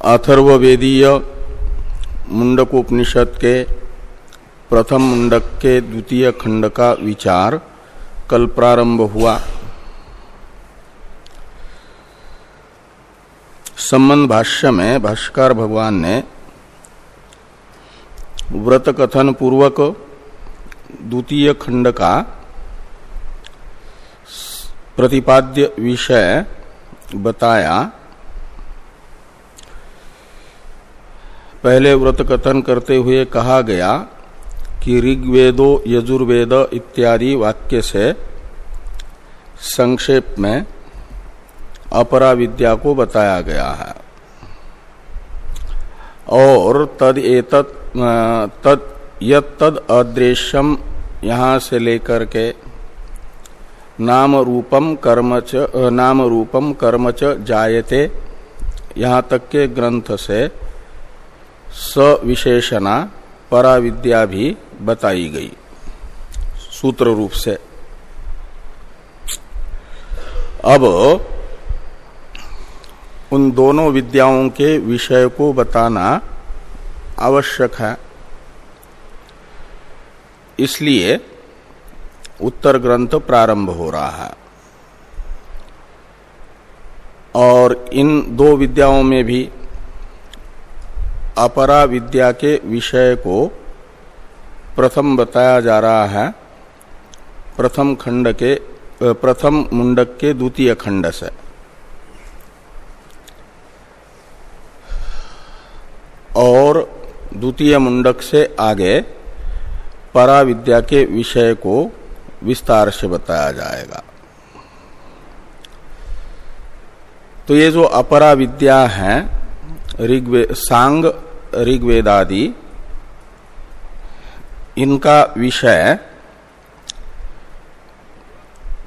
अथर्वेदीय मुंडकोपनिषद के प्रथम मुंडक के द्वितीय खंड का विचार कल प्रारंभ हुआ। संबंध भाष्य में भाष्कर भगवान ने व्रत कथन पूर्वक द्वितीय खंड का प्रतिपाद्य विषय बताया पहले व्रत कथन करते हुए कहा गया कि ऋग्वेदो, यजुर्वेद इत्यादि वाक्य से संक्षेप में अपरा विद्या को बताया गया है। और तद तद यद अदृश्यम यहाँ से लेकर के नाम रूपम कर्म च नाम रूपम कर्म च जायते यहाँ तक के ग्रंथ से सविशेषणा पराविद्या भी बताई गई। सूत्र रूप से। अब उन दोनों विद्याओं के विषय को बताना आवश्यक है। इसलिए उत्तर ग्रंथ प्रारंभ हो रहा है। और इन दो विद्याओं में भी अपरा विद्या के विषय को प्रथम बताया जा रहा है। प्रथम खंड के, प्रथम मुंडक के द्वितीय खंड से। और द्वितीय मुंडक से आगे परा विद्या के विषय को विस्तार से बताया जाएगा। तो ये जो अपरा विद्या है, ऋग्वे, सांग ऋग्वेदादि, इनका विषय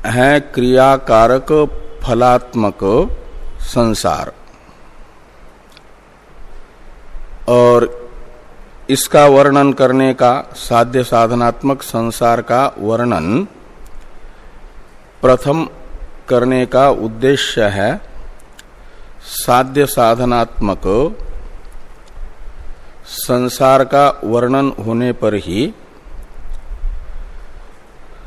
है क्रियाकारक फलात्मक संसार। और इसका वर्णन करने का, साध्य साधनात्मक संसार का वर्णन प्रथम करने का उद्देश्य है साध्य साधनात्मक संसार का वर्णन होने पर ही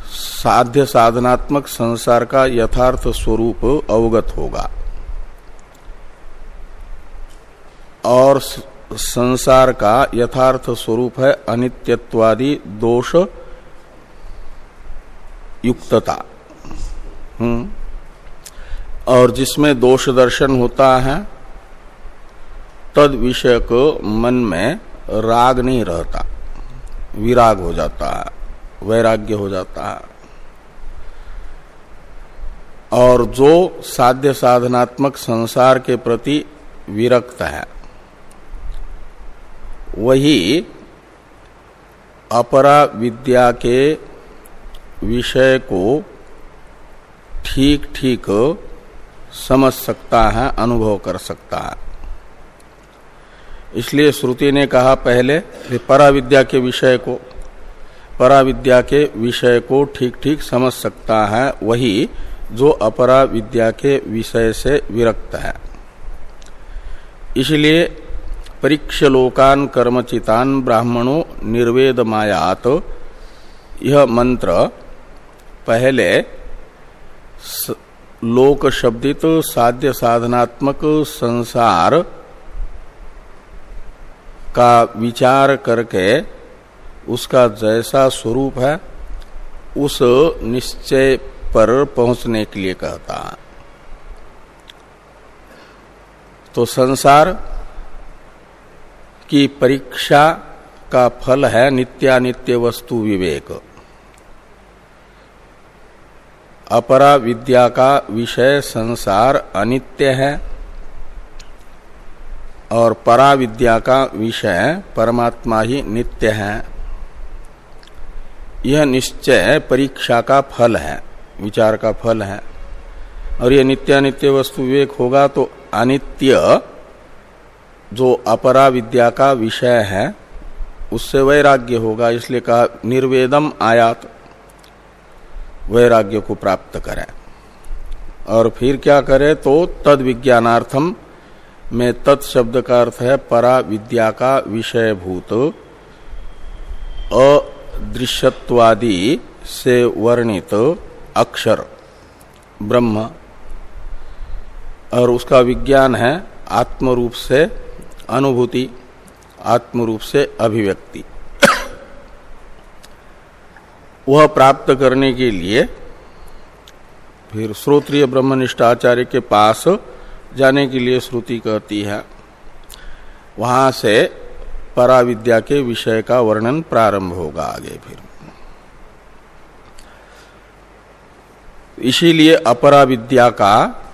साध्य साधनात्मक संसार का यथार्थ स्वरूप अवगत होगा। और संसार का यथार्थ स्वरूप है अनित्यत्वादि दोष युक्तता। हम्म। और जिसमें दोष दर्शन होता है तद विषय को मन में राग नहीं रहता। विराग हो जाता है वैराग्य हो जाता। है और जो साध्य साधनात्मक संसार के प्रति विरक्त है, वही अपरा विद्या के विषय को ठीक ठीक समझ सकता है, अनुभव कर सकता है। इसलिए श्रुति ने कहा पहले पराविद्या के विषय को परा विद्या के विषय को ठीक ठीक समझ सकता है, वही जो अपरा विद्या के विषय से विरक्त है। इसलिए परीक्षलोकान कर्मचितान ब्राह्मणों निर्वेद मायात, यह मंत्र पहले लोक शब्दित साध्य साधनात्मक संसार का विचार करके उसका जैसा स्वरूप है, उस निश्चय पर पहुँचने के लिए कहता है। तो संसार की परीक्षा का फल है नित्यानित्य वस्तु विवेक। अपरा विद्या का विषय संसार अनित्य है और परा विद्या का विषय परमात्मा ही नित्य है। यह निश्चय परीक्षा का फल है, विचार का फल है। और यह नित्यानित्य वस्तु विवेक होगा तो अनित्य जो अपरा विद्या का विषय है, उससे वैराग्य होगा, इसलिए कहा निर्वेदम आयात, वैराग्य को प्राप्त करें। और फिर क्या करे तो तद विज्ञानार्थम में तत्शब्द का अर्थ है परा विद्या का विषयभूत। अदृश्यत्वादि से वर्णित अक्षर, ब्रह्म। और उसका विज्ञान है आत्म रूप से अनुभूति आत्म रूप से अभिव्यक्ति। वह प्राप्त करने के लिए फिर श्रोत्रिय ब्रह्मनिष्ठ आचार्य के पास जाने के लिए श्रुति कहती है, वहाँ से पराविद्या के विषय का वर्णन प्रारंभ होगा आगे फिर। इसीलिए अपरा विद्या का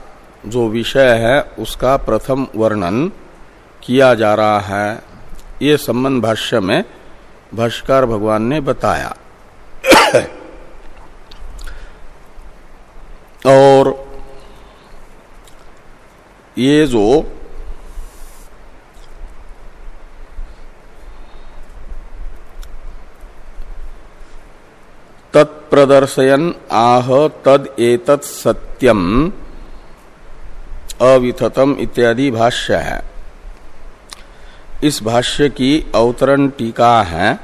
जो विषय है, उसका प्रथम वर्णन किया जा रहा है। ये संबंध भाष्य में भाष्कर भगवान ने बताया। और ये जो तत्प्रदर्शयन आह तद एतत् सत्यम अविथतम इत्यादि भाष्य है। इस भाष्य की अवतरण टीका है।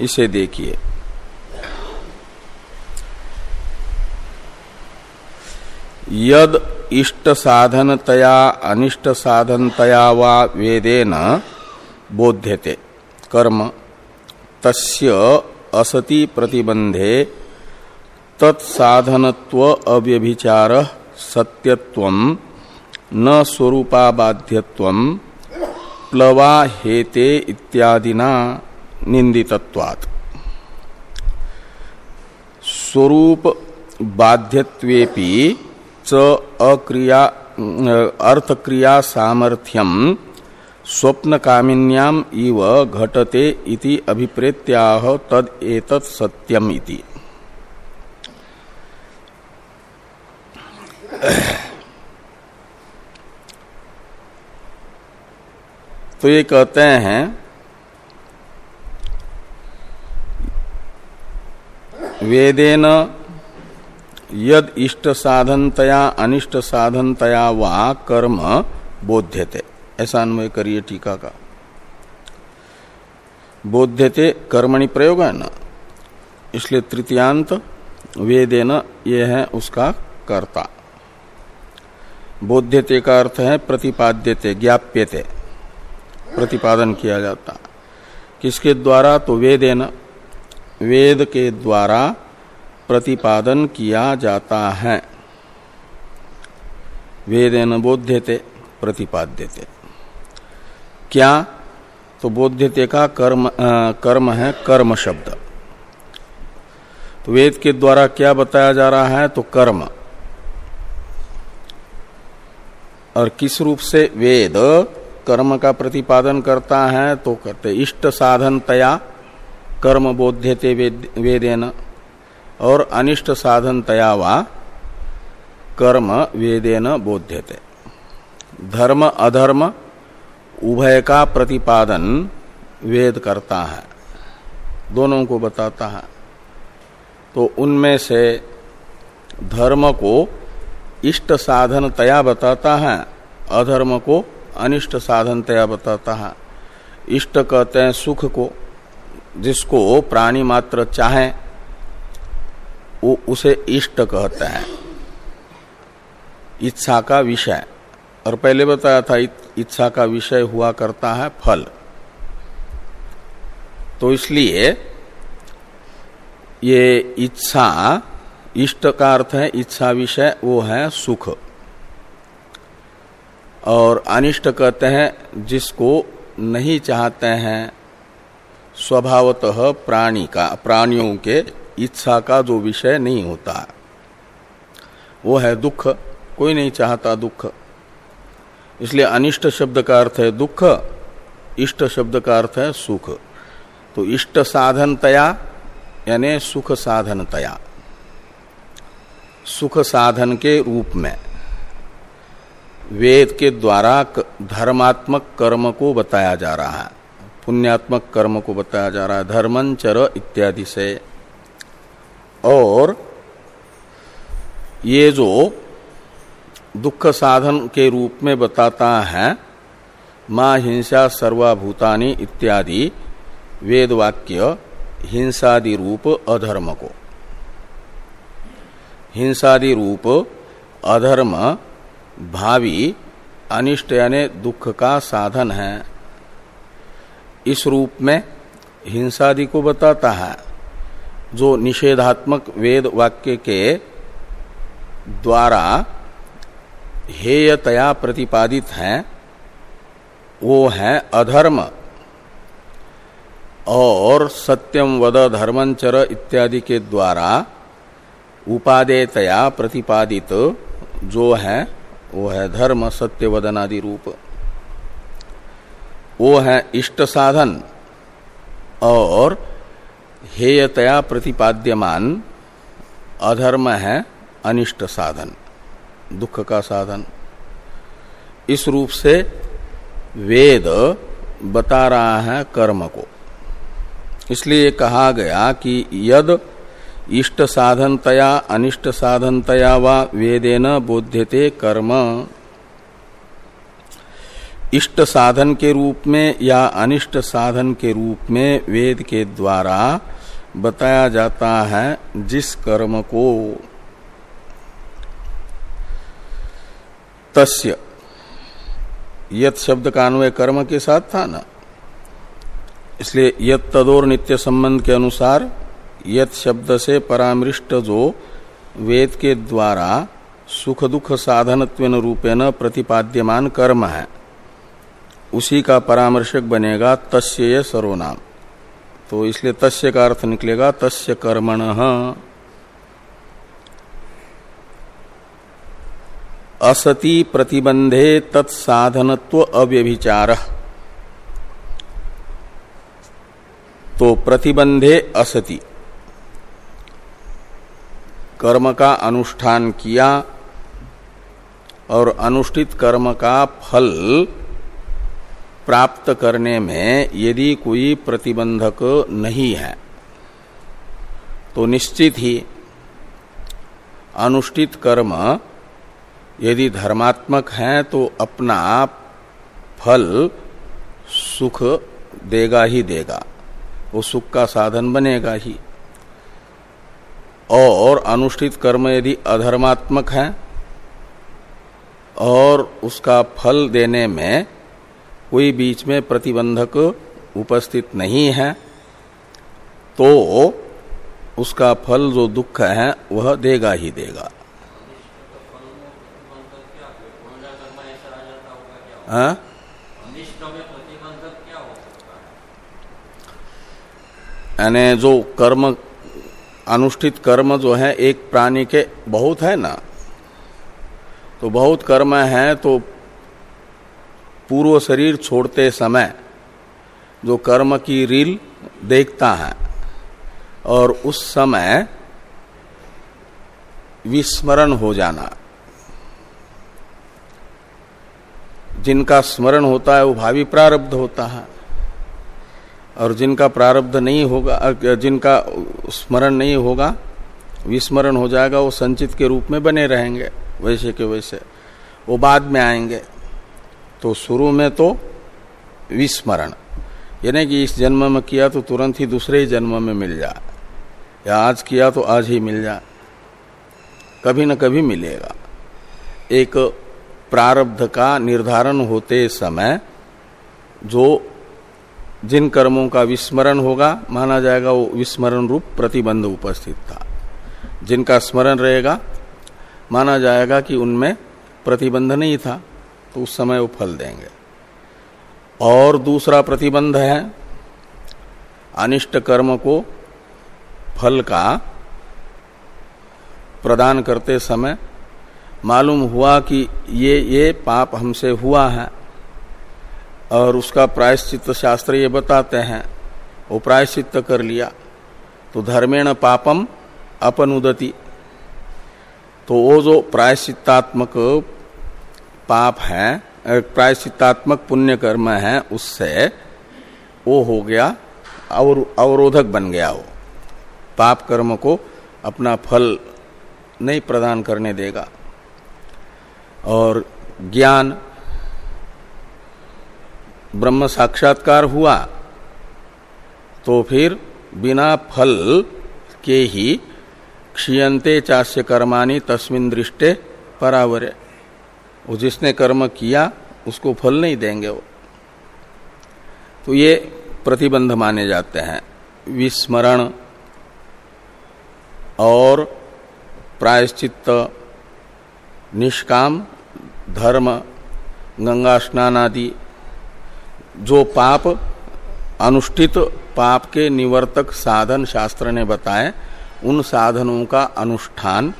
इसे देखिए। यद इष्ट साधनतया अनिष्ट साधनतया वा वेदेन बोध्यते। कर्म, तस्य असति प्रतिबंधे तत्साधनत्व अव्यभिचार सत्यत्व, न स्वरूपाबाध्यत्व, प्लवा हेते इत्यादिना निंदितत्वात् स्वरूप बाध्यत्वेपि अक्रिया अर्थक्रिया सामर्थ्यम स्वप्न कामिन्याम इव घटते इति अभिप्रेत्याह तद एतत् सत्यम इति। तो ये कहते हैं, वेदेन यद इष्ट साधनतया, अनिष्ट साधनतया वा कर्म बोध्यते। ऐसा अन्वय करिए टीका का। बोध्यते कर्मणि प्रयोग है ना? इसलिए तृतीयांत वेदेन ये है उसका कर्ता। बोध्यते का अर्थ है प्रतिपाद्यते, ज्ञाप्यते। प्रतिपादन किया जाता। किसके द्वारा? तो वेदेन। वेद के द्वारा प्रतिपादन किया जाता है। वेदेन बोध्यते प्रतिपाद्यते। क्या? तो बोध्यते का कर्म आ, कर्म है कर्म शब्द। तो वेद के द्वारा क्या बताया जा रहा है? तो कर्म। और किस रूप से? वेद कर्म का प्रतिपादन करता है तो करते इष्ट साधन तया कर्म बोध्यते वेद, वेदेन। और अनिष्ट साधन तया वा कर्म वेदेन बोध्यते। धर्म अधर्म उभय का प्रतिपादन वेद करता है। दोनों को बताता है। तो उनमें से धर्म को इष्ट साधन तया बताता है, अधर्म को अनिष्ट साधन तया बताता है। इष्ट कहते हैं सुख को, जिसको प्राणी मात्र चाहे वो उसे इष्ट कहते हैं। इच्छा का विषय। और पहले बताया था इच्छा का विषय हुआ करता है फल। तो इसलिए ये इच्छा, इष्ट का अर्थ है, इच्छा विषय वो है सुख। और अनिष्ट कहते हैं, जिसको नहीं चाहते हैं, स्वभावतः प्राणी का, प्राणियों के इच्छा का जो विषय नहीं होता। वो है दुख। कोई नहीं चाहता दुख। इसलिए अनिष्ट शब्द का अर्थ है दुख, इष्ट शब्द का अर्थ है सुख। तो इष्ट साधनतया, यानी सुख साधनतया। सुख साधन के रूप में। वेद के द्वारा धर्मात्मक कर्म को बताया जा रहा है। पुण्यात्मक कर्म को बताया जा रहा है। धर्मंचर इत्यादि से। और ये जो दुख साधन के रूप में बताता है, माँ हिंसा सर्वाभूतानी इत्यादि वेद वाक्य हिंसादि रूप अधर्म को। हिंसादि रूप अधर्म भावी अनिष्ट यानी दुख का साधन है। इस रूप में हिंसादि को बताता है। जो निषेधात्मक वेद वाक्य के द्वारा हेयतया प्रतिपादित हैं, वो है अधर्म और सत्यम वद धर्मंचर इत्यादि के द्वारा उपादेयतया प्रतिपादित जो है, वो है धर्म, सत्य, वदनादि रूप। वो है इष्ट साधन और हेयतया प्रतिपाद्यमान अधर्म है अनिष्ट साधन, दुख का साधन। इस रूप से वेद बता रहा है कर्म को। इसलिए कहा गया कि यद इष्ट साधनतया, अनिष्ट साधनतया व वेदेन बोध्यते कर्म। इष्ट साधन के रूप में या अनिष्ट साधन के रूप में वेद के द्वारा बताया जाता है जिस कर्म को। तस्य। यत शब्द का अन्वय कर्म के साथ था ना? इसलिए यत तदोर नित्य संबंध के अनुसार यत शब्द से परामृष्ट जो वेद के द्वारा सुख दुख साधनत्व रूपेण प्रतिपाद्यमान कर्म है। उसी का परामर्शक बनेगा तस्य ये सर्वनाम। तो इसलिए तस्य का अर्थ निकलेगा तस्य कर्मण। असति प्रतिबंधे तत्साधनत्व अव्यभिचार। तो प्रतिबंधे असति। कर्म का अनुष्ठान किया और अनुष्ठित कर्म का फल प्राप्त करने में यदि कोई प्रतिबंधक नहीं है तो निश्चित ही अनुष्ठित कर्म यदि धर्मात्मक है तो अपना फल सुख देगा ही देगा। वो सुख का साधन बनेगा ही। और अनुष्ठित कर्म यदि अधर्मात्मक है, और उसका फल देने में कोई बीच में प्रतिबंधक उपस्थित नहीं है तो उसका फल जो दुख है, वह देगा ही देगा हाँ? यानी जो कर्म, अनुष्ठित कर्म जो है, एक प्राणी के बहुत है ना तो बहुत कर्म है तो पूर्व शरीर छोड़ते समय जो कर्म की रील देखता है और उस समय विस्मरण हो जाना। जिनका स्मरण होता है, वो भावी प्रारब्ध होता है। और जिनका प्रारब्ध नहीं होगा, जिनका स्मरण नहीं होगा, विस्मरण हो जाएगा, वो संचित के रूप में बने रहेंगे, वैसे के वैसे। वो बाद में आएँगे। तो शुरू में तो विस्मरण। यानी कि इस जन्म में किया तो तुरंत ही दूसरे ही जन्म में मिल जाए या आज किया तो आज ही मिल जाए कभी न कभी मिलेगा। एक प्रारब्ध का निर्धारण होते समय जो जिन कर्मों का विस्मरण होगा, माना जाएगा वो विस्मरण रूप प्रतिबंध उपस्थित था। जिनका स्मरण रहेगा, माना जाएगा कि उनमें प्रतिबंध नहीं था। तो उस समय वो फल देंगे। और दूसरा प्रतिबंध है, अनिष्ट कर्म को फल का प्रदान करते समय मालूम हुआ कि ये ये पाप हमसे हुआ है, और उसका प्रायश्चित शास्त्र ये बताते हैं, वो प्रायश्चित कर लिया तो धर्मेण पापम अपनुदति। तो वो जो प्रायश्चितात्मक पाप है प्रायश्चितात्मक पुण्य कर्म है, उससे वो हो गया, और, अवरोधक बन गया वो। पाप कर्म को अपना फल नहीं प्रदान करने देगा। और ज्ञान, ब्रह्म साक्षात्कार हुआ तो फिर बिना फल के ही क्षीयते चास्य कर्माणी तस्मिन दृष्टे परावरे। वो जिसने कर्म किया, उसको फल नहीं देंगे वो। तो ये प्रतिबंध माने जाते हैं। विस्मरण और प्रायश्चित निष्काम, धर्म, गंगा स्नान आदि, जो पाप, अनुष्ठित पाप के निवर्तक साधन शास्त्र ने बताए, उन साधनों का अनुष्ठान,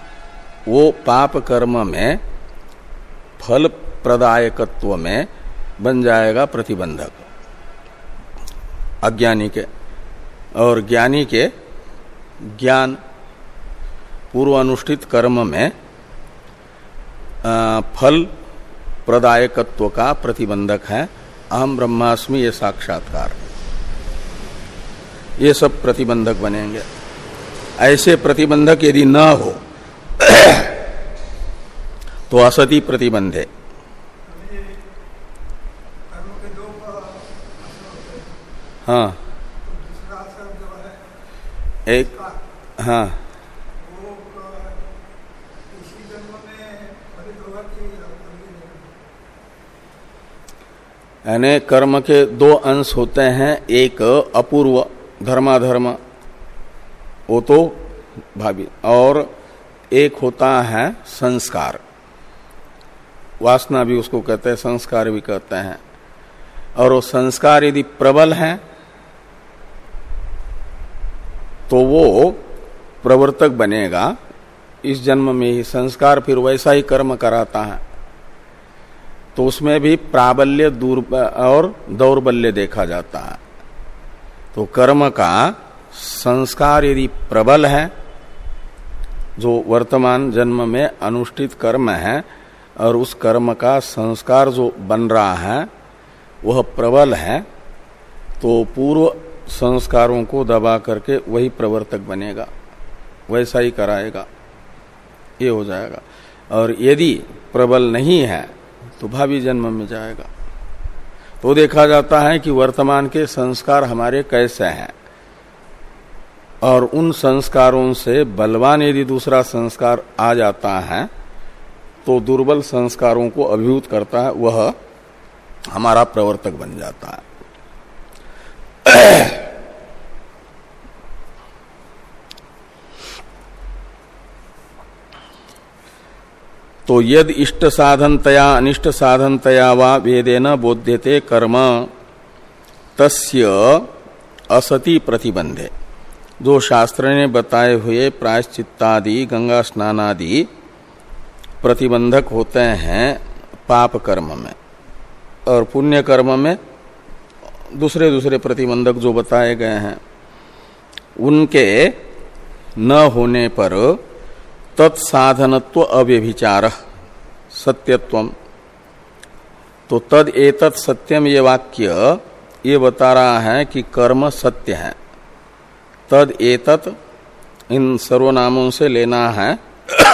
वो पाप कर्म में फल प्रदायकत्व में बन जाएगा प्रतिबंधक। अज्ञानी के और ज्ञानी के ज्ञान पूर्व अनुष्ठित कर्म में फल प्रदायकत्व का प्रतिबंधक है। अहम ब्रह्मास्मि, ये साक्षात्कार। ये सब प्रतिबंधक बनेंगे। ऐसे प्रतिबंधक यदि न हो तो असति प्रतिबंध। है हाँ। एक हाँ। यानी कर्म के दो अंश होते हैं, एक अपूर्व धर्माधर्म, वो तो भावी, और एक होता है संस्कार। वासना भी उसको कहते हैं, संस्कार भी कहते हैं। और वो संस्कार यदि प्रबल है तो वो प्रवर्तक बनेगा। इस जन्म में ही संस्कार फिर वैसा ही कर्म कराता है। तो उसमें भी प्राबल्य, दूर, और दौर्बल्य देखा जाता है। तो कर्म का संस्कार यदि प्रबल है, जो वर्तमान जन्म में अनुष्ठित कर्म है और उस कर्म का संस्कार जो बन रहा है, वह प्रबल है तो पूर्व संस्कारों को दबा करके वही प्रवर्तक बनेगा, वैसा ही कराएगा, ये हो जाएगा। और यदि प्रबल नहीं है तो भावी जन्म में जाएगा। तो देखा जाता है कि वर्तमान के संस्कार हमारे कैसे हैं। और उन संस्कारों से बलवान यदि दूसरा संस्कार आ जाता है तो दुर्बल संस्कारों को अभिभूत करता है, वह हमारा प्रवर्तक बन जाता है। तो यद इष्ट साधनतया, अनिष्ट साधनतया वा वेदेन बोध्यते कर्म, तस्य असति प्रतिबंधे। जो शास्त्र ने बताए हुए प्रायश्चित्तादि, गंगा स्नानादि प्रतिबंधक होते हैं पाप कर्म में और पुण्य कर्म में दूसरे दूसरे प्रतिबंधक जो बताए गए हैं, उनके न होने पर तत्साधनत्व अव्यभिचार सत्यत्व तो तद एतत् सत्यम ये वाक्य ये बता रहा है कि कर्म सत्य है। तद एतत् इन सर्वनामों से लेना है।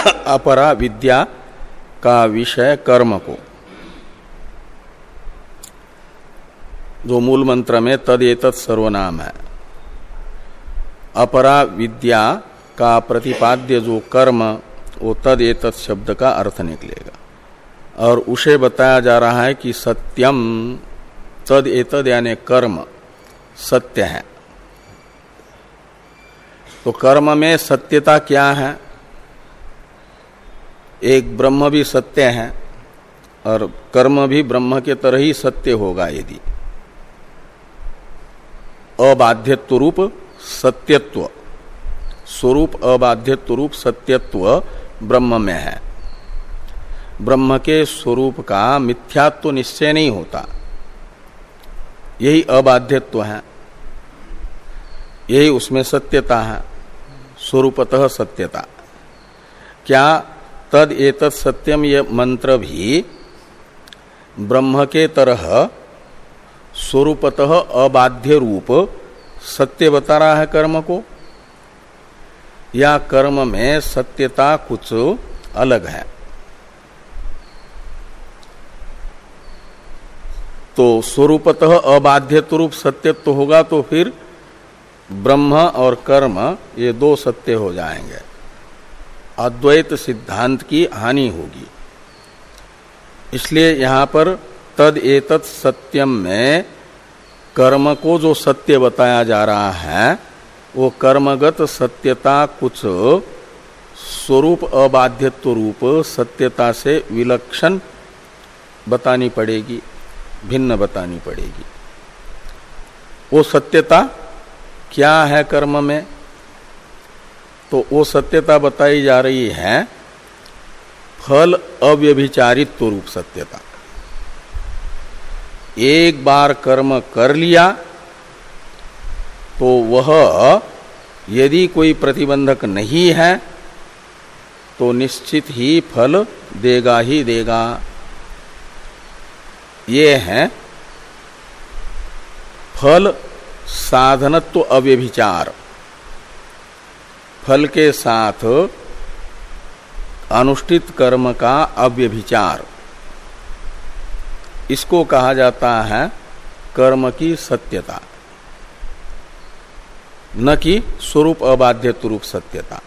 अपरा विद्या का विषय कर्म को। जो मूल मंत्र में तद एतत् सर्वनाम है। अपरा विद्या का प्रतिपाद्य जो कर्म, वो तद एतत् शब्द का अर्थ निकलेगा। और उसे बताया जा रहा है कि सत्यम, तद एतद यानी कर्म, सत्य है। तो कर्म में सत्यता क्या है? एक ब्रह्म भी सत्य है और कर्म भी ब्रह्म के तरह ही सत्य होगा यदि। अबाध्यत्व रूप सत्यत्व। स्वरूप अबाध्यत्व रूप सत्यत्व ब्रह्म में है। ब्रह्म के स्वरूप का मिथ्यात्व निश्चय नहीं होता। यही अबाध्यत्व है। यही उसमें सत्यता है। स्वरूपतः सत्यता। क्या तद एतत् सत्यम ये मंत्र भी ब्रह्म के तरह स्वरूपतः अबाध्य रूप सत्य बता रहा है कर्म को या कर्म में सत्यता कुछ अलग है। तो स्वरूपतः अबाध्य रूप सत्य तो होगा तो फिर ब्रह्म और कर्म ये दो सत्य हो जाएँगे। अद्वैत सिद्धांत की हानि होगी। इसलिए यहाँ पर तद एतत् सत्यम में कर्म को जो सत्य बताया जा रहा है, वो कर्मगत सत्यता कुछ स्वरूप अबाध्यत्व रूप सत्यता से विलक्षण बतानी पड़ेगी, भिन्न बतानी पड़ेगी। वो सत्यता क्या है कर्म में? तो वो सत्यता बताई जा रही है, फल अव्यभिचारित रूप सत्यता। एक बार कर्म कर लिया तो वह यदि कोई प्रतिबंधक नहीं है तो निश्चित ही फल देगा ही देगा। ये है फल साधनत्व अव्यभिचार। फल के साथ अनुष्ठित कर्म का अव्यभिचार। इसको कहा जाता है कर्म की सत्यता। न कि स्वरूप अबाध्य रूप सत्यता।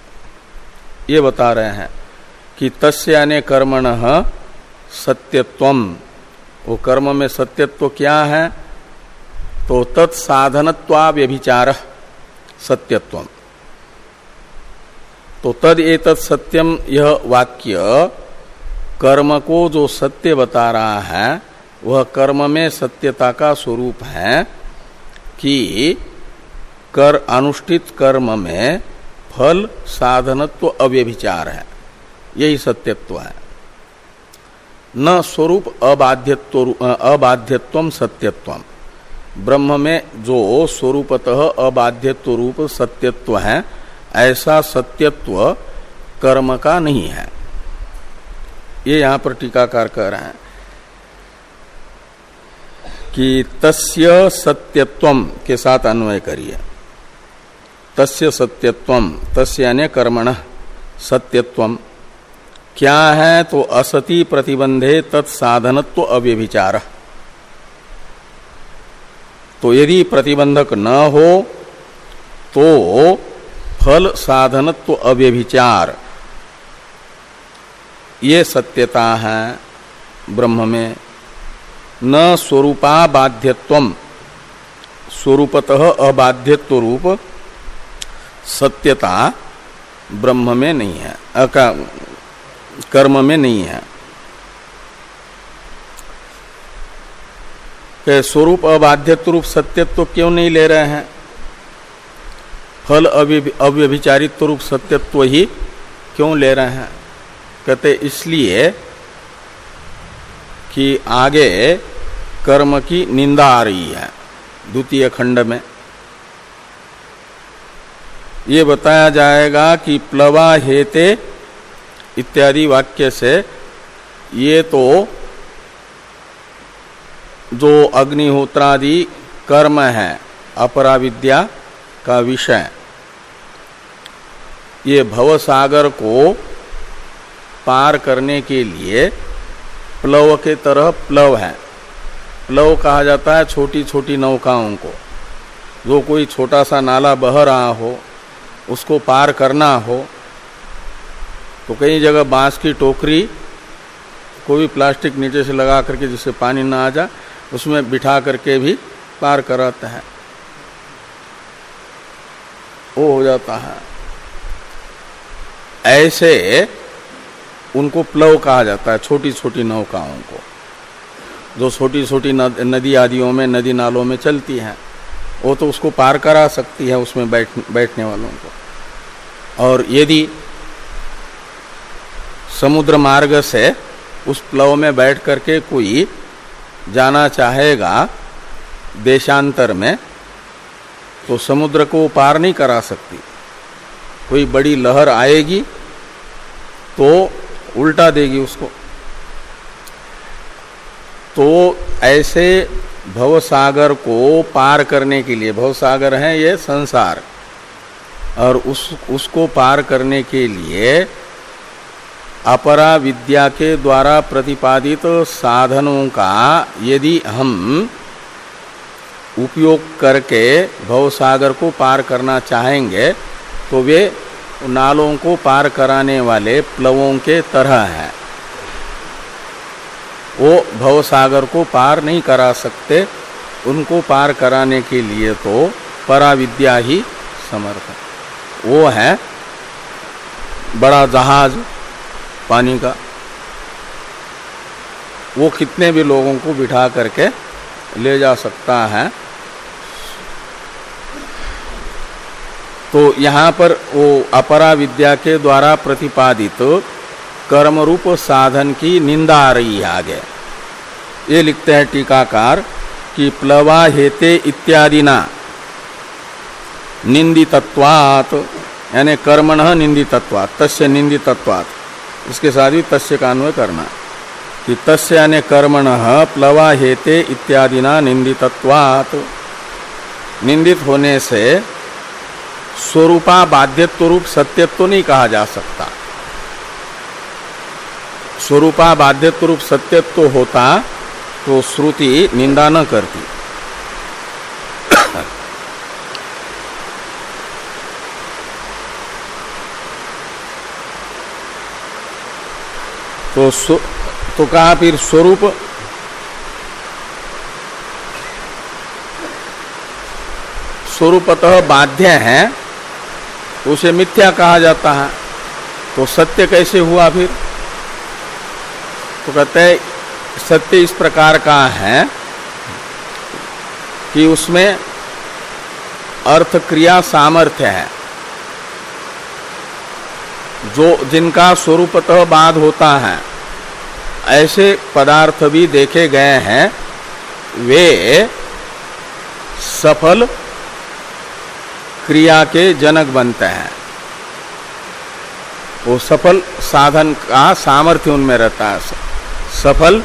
ये बता रहे हैं कि तस्याने कर्मण सत्यत्व वो कर्म में सत्यत्व क्या है? तो तत्साधनत्वाव्यभिचार सत्यत्व तो तद एतत् सत्यम यह वाक्य, कर्म को जो सत्य बता रहा है, वह कर्म में सत्यता का स्वरूप है कि कर अनुष्ठित कर्म में फल, साधनत्व, अव्यभिचार है। यही सत्यत्व है। न स्वरूप अबाध्यत्व अबाध्यत्व सत्यत्व। ब्रह्म में जो स्वरूपतः अबाध्यत्व रूप सत्यत्व है ऐसा सत्यत्व कर्म का नहीं है। ये यहाँ पर टीकाकार कह रहे हैं कि तस्य सत्यत्व के साथ अन्वय करिए। तस्य सत्यत्व, तस्य यानी कर्मण सत्यत्व। क्या है तो असति प्रतिबंधे तत्साधनत्व अव्यभिचार। तो यदि प्रतिबंधक न हो तो फल साधनत्व अव्यभिचार। ये सत्यता है ब्रह्म में। न स्वरूपा बाध्यत्व स्वरूपतः अबाध्यत्व रूप। सत्यता ब्रह्म में नहीं है, अका, कर्म में नहीं है। स्वरूप अबाध्यत्व रूप सत्यत्व क्यों नहीं ले रहे हैं? फल अव्यभिचारित्व रूप सत्यत्व ही क्यों ले रहे हैं? कहते, इसलिए कि आगे कर्म की निंदा आ रही है, द्वितीय खंड में। ये बताया जाएगा कि प्लवा हेते इत्यादि वाक्य से ये तो जो अग्निहोत्रादि कर्म है अपरा विद्या का विषय। ये भव सागर को पार करने के लिए प्लव के तरह प्लव है। प्लव कहा जाता है छोटी छोटी नौकाओं को। जो कोई छोटा सा नाला बह रहा हो, उसको पार करना हो तो कई जगह बाँस की टोकरी कोई भी प्लास्टिक नीचे से लगा करके जिससे पानी ना आ जाए उसमें बिठा करके भी पार कराते हैं। वो हो जाता है। ऐसे उनको प्लव कहा जाता है छोटी छोटी नौकाओं को, जो छोटी छोटी नदी आदियों में, नदी नालों में चलती हैं। वो तो उसको पार करा सकती है उसमें बैठ, बैठने वालों को। और यदि समुद्र मार्ग से उस प्लव में बैठ करके कोई जाना चाहेगा देशांतर में तो समुद्र को पार नहीं करा सकती। कोई बड़ी लहर आएगी तो उल्टा देगी उसको। तो ऐसे भवसागर को पार करने के लिए, भवसागर है ये संसार, और उस, उसको पार करने के लिए अपरा विद्या के द्वारा प्रतिपादित साधनों का यदि हम उपयोग करके भवसागर को पार करना चाहेंगे तो वे नालों को पार कराने वाले प्लवों के तरह हैं। वो भवसागर को पार नहीं करा सकते। उनको पार कराने के लिए तो पराविद्या ही समर्थ वो है बड़ा जहाज़ पानी का। वो कितने भी लोगों को बिठा करके ले जा सकता है। तो यहाँ पर वो अपरा विद्या के द्वारा प्रतिपादित कर्म रूप साधन की निंदा आ रही है आगे। ये लिखते हैं टीकाकार कि प्लवा हेते इत्यादि ना निंदितत्वात्, यानी कर्मण निंदितत्वात्, तस्य निंदितत्वात्। इसके साथ ही तस्य का अन्वय करना। कि तस्य यानी कर्मण प्लवा हेते इत्यादि ना निंदितत्वात्। निंदित होने से स्वरूपा बाध्यत्व रूप सत्यत्व नहीं कहा जा सकता। स्वरूपा बाध्यत्व रूप सत्यत्व होता तो श्रुति निंदा न करती। तो तो कहा फिर स्वरूप? स्वरूपतः बाध्य है। उसे मिथ्या कहा जाता है। तो सत्य कैसे हुआ फिर? तो कहते हैं, सत्य इस प्रकार का है कि उसमें अर्थ क्रिया सामर्थ्य है। जो जिनका स्वरूपतः बाद होता है, ऐसे पदार्थ भी देखे गए हैं। वे सफल क्रिया के जनक बनते हैं। वो सफल साधन का सामर्थ्य उनमें रहता है। सफल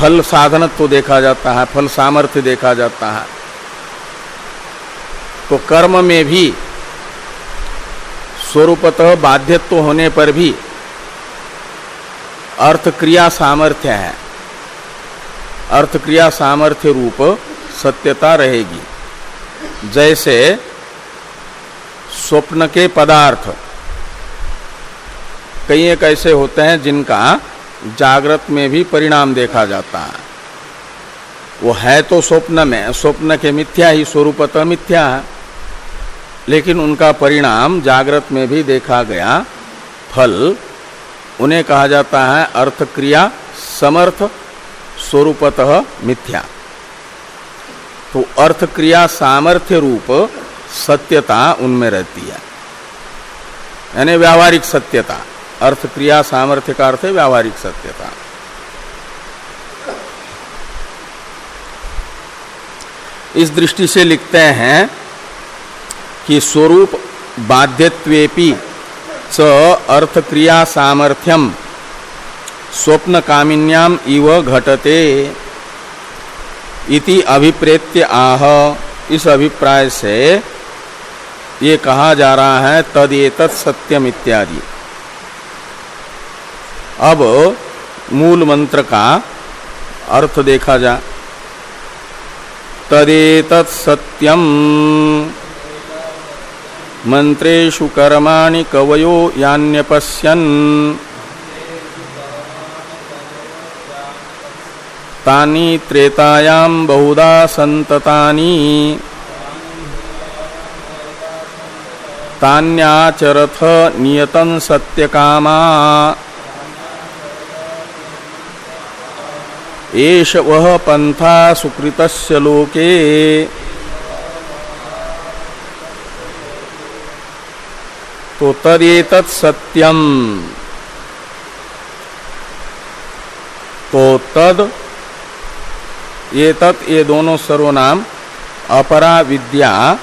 फल साधन तो देखा जाता है, फल सामर्थ्य देखा जाता है। तो कर्म में भी स्वरूपतः बाध्यत्व होने पर भी अर्थ क्रिया सामर्थ्य है। अर्थ क्रिया सामर्थ्य रूप सत्यता रहेगी। जैसे स्वप्न के पदार्थ। कई एक ऐसे होते हैं जिनका जागृत में भी परिणाम देखा जाता है। वो है तो स्वप्न में, स्वप्न के मिथ्या ही स्वरूपतः मिथ्या है। लेकिन उनका परिणाम जागृत में भी देखा गया फल, उन्हें कहा जाता है अर्थ क्रिया समर्थ स्वरूपतः मिथ्या। तो अर्थ क्रिया सामर्थ्य रूप सत्यता उनमें रहती है। यानी व्यावहारिक सत्यता अर्थ क्रिया सामर्थ्य का अर्थ है व्यावहारिक सत्यता। इस दृष्टि से लिखते हैं कि स्वरूप बाध्यत्वेपि च अर्थ क्रिया सामर्थ्यम स्वप्न कामिन्याम इव घटते। इति अभिप्रेत्य आह। इस अभिप्राय से ये कहा जा रहा है, तद ये सत्यम इत्यादि। अब मूल मंत्र का अर्थ देखा जा। तदेत सत्यम। मंत्रेशु कर्माणि कवयो यान्यपश्यन्। तानी त्रेतायाम बहुधा संततानी तान्याचरथ नियतन सत्यकामा। एष वह पंथा सुकृतस्य लोके। तो तदेत सत्यम। तो तद ये तत् ये दोनों सर्वनाम अपरा विद्या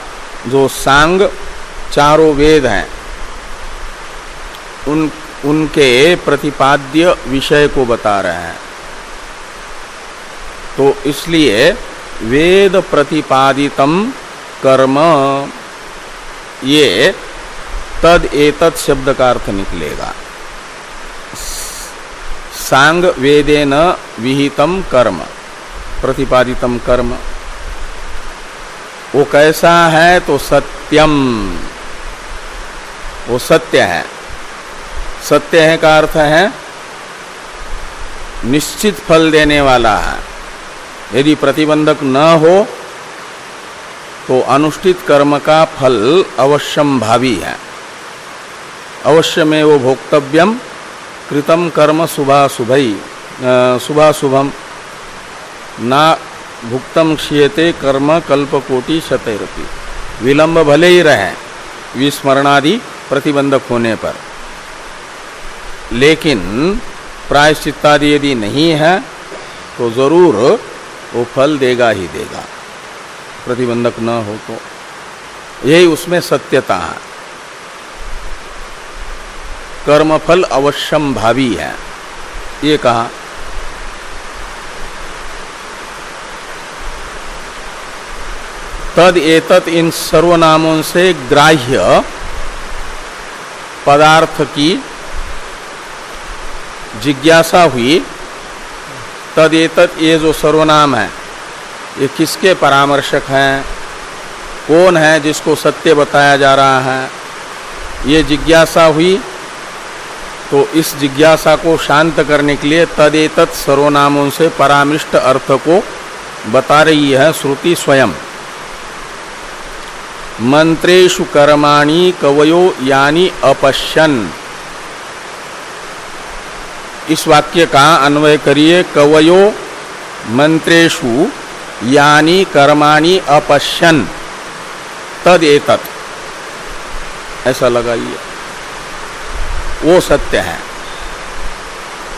जो सांग चारों वेद हैं। उन, उनके प्रतिपाद्य विषय को बता रहे हैं। तो इसलिए वेद प्रतिपादितम कर्म, ये तद एतत् शब्द का अर्थ निकलेगा। सांग वेदेन विहितम कर्म। प्रतिपादितम कर्म। वो कैसा है तो सत्यम। वो सत्य है। सत्य है का अर्थ है, निश्चित फल देने वाला है। यदि प्रतिबंधक न हो तो अनुष्ठित कर्म का फल अवश्यम भावी है। अवश्य में वो भोक्तव्यम, कृतम कर्म शुभई शुभा शुभम ना भुक्तम क्षीयते कर्म कल्पकोटि शतरपी। विलंब भले ही रहे, विस्मरणादि प्रतिबंधक होने पर। लेकिन प्रायश्चित्तादि यदि नहीं है तो ज़रूर वो फल देगा ही देगा। प्रतिबंधक न हो तो। यही उसमें सत्यता है। कर्मफल अवश्यम भावी है। ये कहा तद एतत इन सर्वनामों से ग्राह्य पदार्थ की जिज्ञासा हुई, तद एतत ये जो सर्वनाम है, ये किसके परामर्शक हैं? कौन है जिसको सत्य बताया जा रहा है? ये जिज्ञासा हुई तो इस जिज्ञासा को शांत करने के लिए तदेतत सर्वनामों से परामृष्ट अर्थ को बता रही है श्रुति स्वयं। मंत्रेशु कर्माणि कवयो यानी अपश्यन। इस वाक्य का अन्वय करिए, कवयो मंत्रेशु यानी कर्माणि अपश्यन। तद एतत। ऐसा लगाइए। वो सत्य है।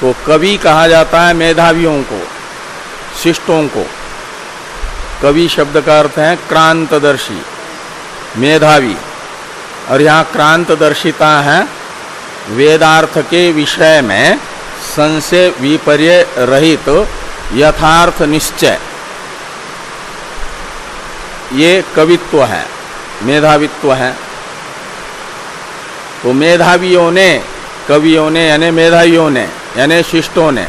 तो कवि कहा जाता है मेधावियों को, शिष्टों को। कवि शब्द का अर्थ है क्रांतदर्शी। मेधावी। और यहाँ क्रांतदर्शिता है, वेदार्थ के विषय में संशय विपर्य रहित तो यथार्थ निश्चय। ये कवित्व है, मेधावित्व है। तो मेधावियों ने, कवियों ने, यानी मेधावियों ने, यानी शिष्टों ने,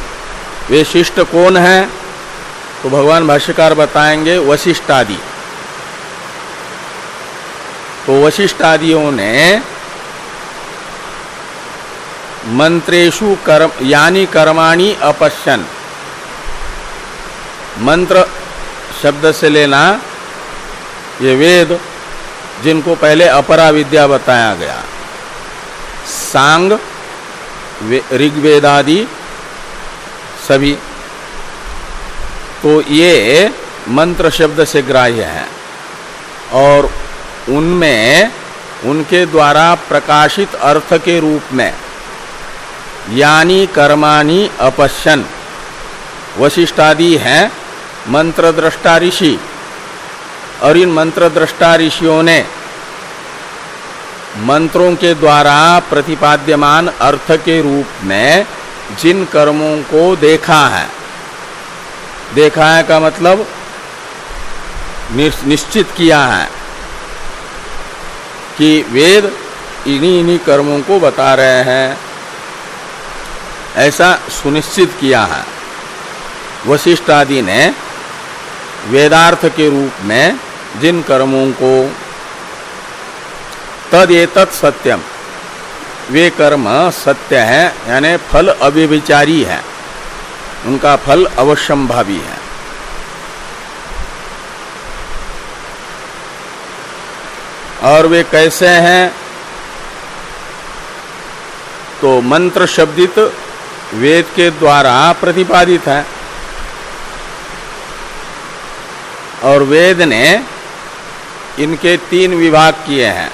वे शिष्ट कौन हैं? तो भगवान भाष्यकार बताएँगे वशिष्ठ आदि तो वशिष्ठ आदियों ने मंत्रेशु कर्म, यानी कर्माणी अपश्यन। मंत्र शब्द से लेना ये वेद जिनको पहले अपरा विद्या बताया गया। सांग ऋग्वेदादि सभी। तो ये मंत्र शब्द से ग्राह्य है। और उनमें, उनके द्वारा प्रकाशित अर्थ के रूप में, यानी कर्माणी अपश्यन, वशिष्ठादि हैं मंत्र दृष्टा ऋषि, और इन मंत्र दृष्टा ऋषियों ने मंत्रों के द्वारा प्रतिपाद्यमान अर्थ के रूप में जिन कर्मों को देखा है। देखा है का मतलब निश्चित किया है। कि वेद इन्हीं इन्हीं कर्मों को बता रहे हैं। ऐसा सुनिश्चित किया है। वशिष्ठ आदि ने वेदार्थ के रूप में जिन कर्मों को तद एतत् सत्यम, वे कर्म सत्य है, यानी फल अव्यभिचारी है। उनका फल अवश्यम भावी है। और वे कैसे हैं? तो मंत्र शब्दित वेद के द्वारा प्रतिपादित है। और वेद ने इनके तीन विभाग किए हैं।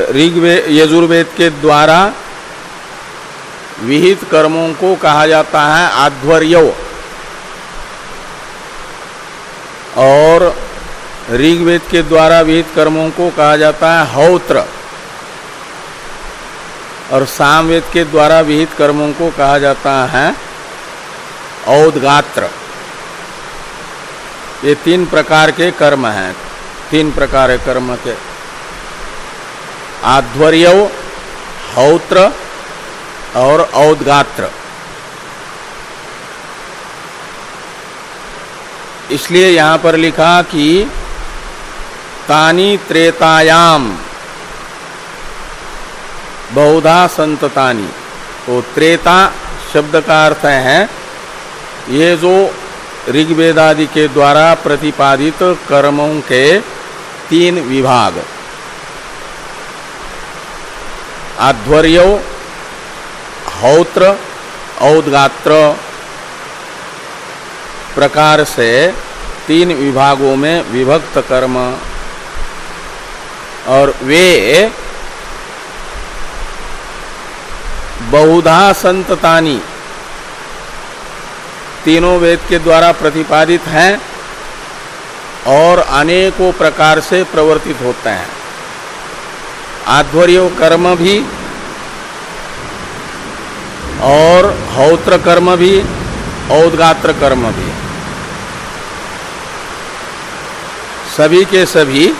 ऋग्वेद यजुर्वेद के द्वारा विहित कर्मों को कहा जाता है आध्वर्य। और ऋग्वेद के द्वारा विहित कर्मों को कहा जाता है हौत्र। और सामवेद के द्वारा विहित कर्मों को कहा जाता है औदगात्र। ये तीन प्रकार के कर्म हैं। तीन प्रकार के कर्म के। आध्वर्य, हौत्र और औदगात्र। इसलिए यहाँ पर लिखा कि तानी त्रेतायाम। बहुधा संततानी तो त्रेता शब्द का अर्थ है, ये जो ऋग्वेदादि के द्वारा प्रतिपादित कर्मों के तीन विभाग। आध्वर्य, हौत्र, औदगात्र प्रकार से तीन विभागों में विभक्त कर्म। और वे बहुधा संततानी तीनों वेद के द्वारा प्रतिपादित हैं और अनेकों प्रकार से प्रवर्तित होते हैं। आध्वर्य कर्म भी और हौत्र कर्म भी औदगात्र कर्म भी। सभी के सभी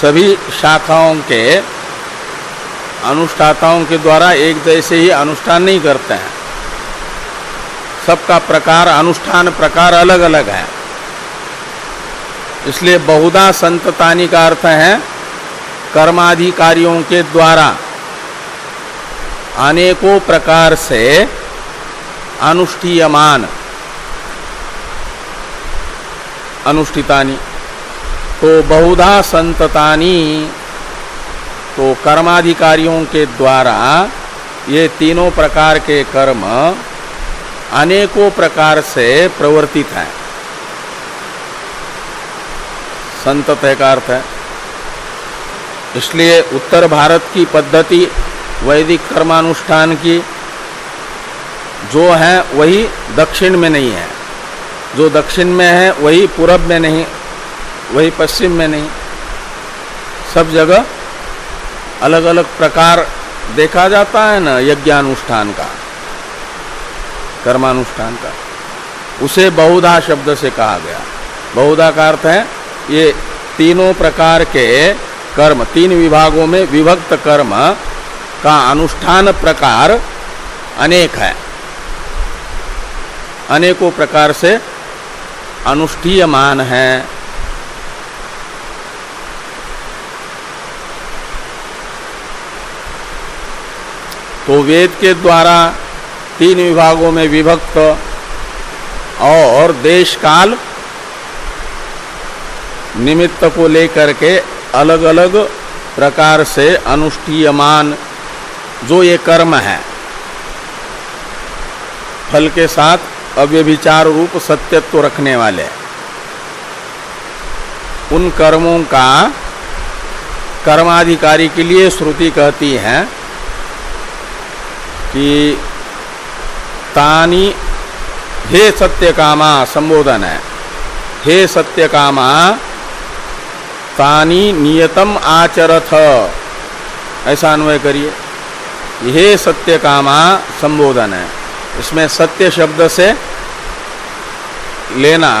सभी शाखाओं के अनुष्ठाताओं के द्वारा एक जैसे ही अनुष्ठान नहीं करते हैं। सबका प्रकार, अनुष्ठान प्रकार अलग अलग है। इसलिए बहुधा संततानी का अर्थ है, कर्माधिकारियों के द्वारा अनेकों प्रकार से अनुष्ठीयमान। अनुष्ठितानी। तो बहुधा संततानी। तो कर्माधिकारियों के द्वारा ये तीनों प्रकार के कर्म अनेकों प्रकार से प्रवर्तित हैं। संतत का अर्थ है। इसलिए उत्तर भारत की पद्धति, वैदिक कर्मानुष्ठान की, जो है, वही दक्षिण में नहीं है। जो दक्षिण में है, वही पूरब में नहीं, वही पश्चिम में नहीं। सब जगह अलग अलग प्रकार देखा जाता है ना, यज्ञानुष्ठान का, कर्मानुष्ठान का। उसे बहुधा शब्द से कहा गया। बहुधा का अर्थ है, ये तीनों प्रकार के कर्म, तीन विभागों में विभक्त कर्म का अनुष्ठान प्रकार अनेक है। अनेकों प्रकार से अनुष्ठीयमान है। तो वेद के द्वारा तीन विभागों में विभक्त और देश काल निमित्त को लेकर के अलग अलग प्रकार से अनुष्ठीयमान जो ये कर्म है। फल के साथ अव्यभिचार रूप सत्यत्व रखने वाले उन कर्मों का कर्माधिकारी के लिए श्रुति कहती है कि तानी हे सत्य कामा संबोधन है। हे सत्य कामा तानी नियतम आचरथ। ऐसा अन्वय करिए। हे सत्य कामा संबोधन है। इसमें सत्य शब्द से लेना,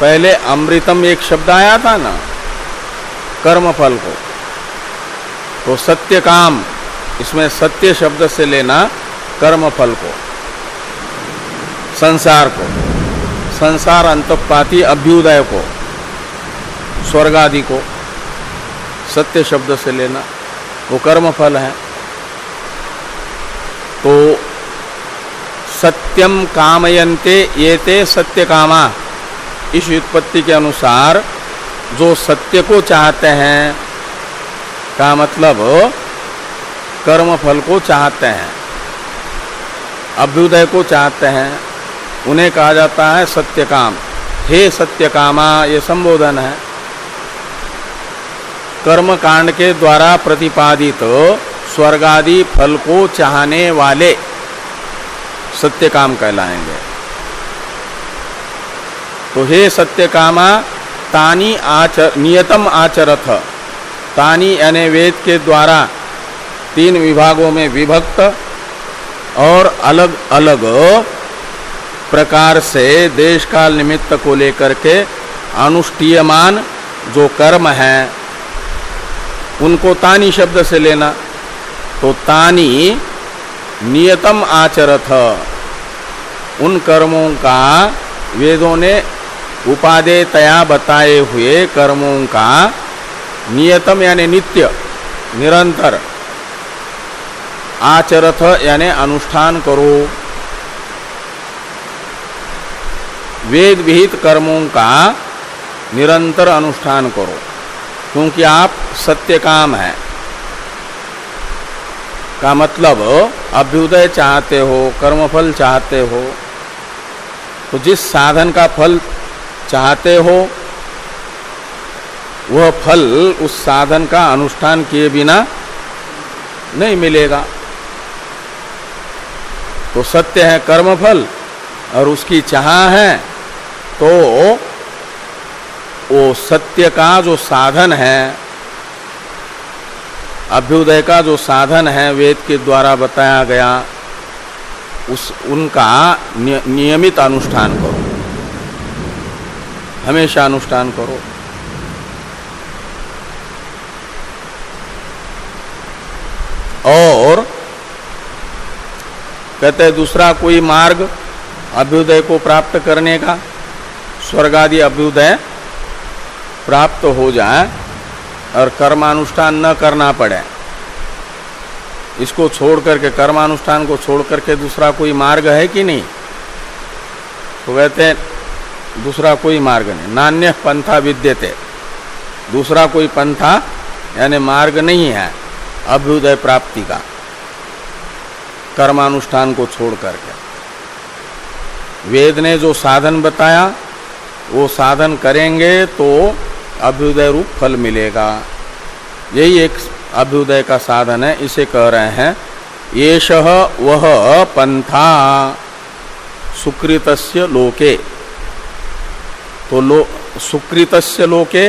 पहले अमृतम एक शब्द आया था ना कर्म फल को। तो सत्य काम, इसमें सत्य शब्द से लेना कर्म फल को, संसार को, संसार अंतपाती अभ्युदय को स्वर्ग आदि को, सत्य शब्द से लेना, वो कर्म फल है। तो सत्यम कामयंते ये ते सत्य कामा इस उत्पत्ति के अनुसार जो सत्य को चाहते हैं, का मतलब कर्म फल को चाहते हैं, अभ्युदय को चाहते हैं, उन्हें कहा जाता है सत्य काम हे सत्य कामा ये संबोधन है। कर्म कांड के द्वारा प्रतिपादित स्वर्गादि फल को चाहने वाले सत्य काम कहलाएँगे। तो हे सत्य कामा, तानी आचर नियतम आचरथ। तानी यानी वेद के द्वारा तीन विभागों में विभक्त और अलग अलग प्रकार से देश काल निमित्त को लेकर के अनुष्ठीयमान जो कर्म है, उनको तानी शब्द से लेना। तो तानी नियतम आचरथ। उन कर्मों का वेदों ने उपादेय तया बताए हुए कर्मों का नियतम यानी नित्य, निरंतर आचरथ यानी अनुष्ठान करो। वेद विहित कर्मों का निरंतर अनुष्ठान करो, क्योंकि आप सत्य काम है। का मतलब अभ्युदय चाहते हो, कर्मफल चाहते हो तो जिस साधन का फल चाहते हो, वह फल उस साधन का अनुष्ठान किए बिना नहीं मिलेगा। तो सत्य है कर्मफल, और उसकी चाह है तो वो सत्य का जो साधन है अभ्युदय का जो साधन है वेद के द्वारा बताया गया, उस, उनका नियमित अनुष्ठान करो। हमेशा अनुष्ठान करो। और कहते दूसरा कोई मार्ग अभ्युदय को प्राप्त करने का स्वर्ग आदि अभ्युदय प्राप्त हो जाए और कर्मानुष्ठान न करना पड़े। इसको छोड़ करके, कर्मानुष्ठान को छोड़ करके दूसरा कोई मार्ग है कि नहीं? तो कहते दूसरा कोई मार्ग नहीं। नान्य पंथा विद्यते। दूसरा कोई पंथा, यानी मार्ग नहीं है, अभ्युदय प्राप्ति का। कर्मानुष्ठान को छोड़ करके। वेद ने जो साधन बताया, वो साधन करेंगे तो अभ्युदय रूप फल मिलेगा। यही एक अभ्युदय का साधन है, इसे कह रहे हैं ये वह पंथा सुकृतस्य लोके। तो लो, सुकृतस्य लोके,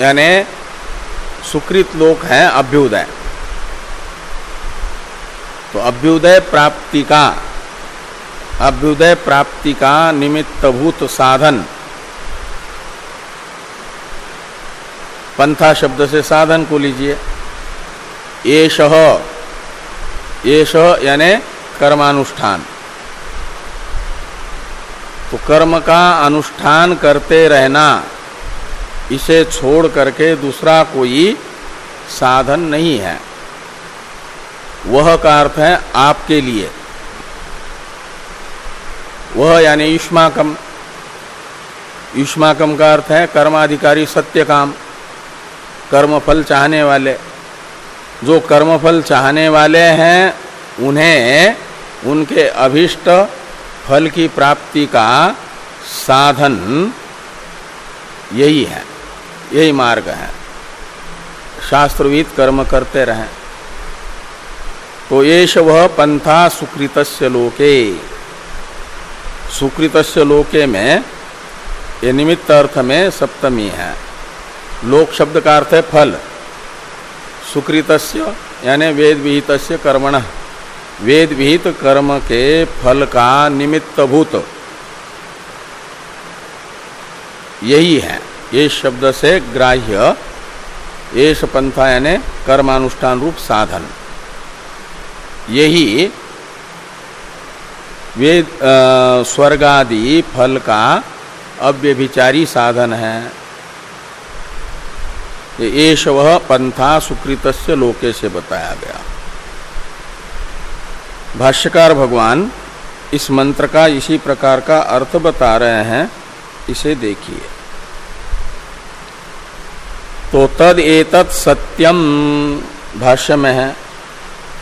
यानी सुकृत लोक है अभ्युदय। तो अभ्युदय प्राप्ति का, अभ्युदय प्राप्ति का निमित्तभूत साधन पंथा शब्द से साधन को लीजिए। एष एष यानी कर्मानुष्ठान। तो कर्म का अनुष्ठान करते रहना, इसे छोड़ करके दूसरा कोई साधन नहीं है। वह का अर्थ है आपके लिए। वह यानी युष्माकम। युष्माकम का अर्थ है कर्माधिकारी सत्य काम कर्मफल चाहने वाले। जो कर्मफल चाहने वाले हैं, उन्हें उनके अभिष्ट फल की प्राप्ति का साधन यही है, यही मार्ग है। शास्त्रविद कर्म करते रहें। तो येष वह पंथा सुकृत लोके। सुकृत लोके में ये निमित्त अर्थ में सप्तमी है। लोक शब्द का अर्थ है फल। सुकृतस्य, यानी वेद विहित कर्मण। वेद विहित कर्म के फल का निमित्तभूत। यही है। ये शब्द से ग्राह्य येष पंथा, यानी कर्मानुष्ठान रूप साधन। यही वेद स्वर्गादि फल का अव्यभिचारी साधन है। ये वह पंथा सुकृत लोके से बताया गया। भाष्यकार भगवान इस मंत्र का इसी प्रकार का अर्थ बता रहे हैं, इसे देखिए। तो तद एतत् सत्यम, भाष्य में है।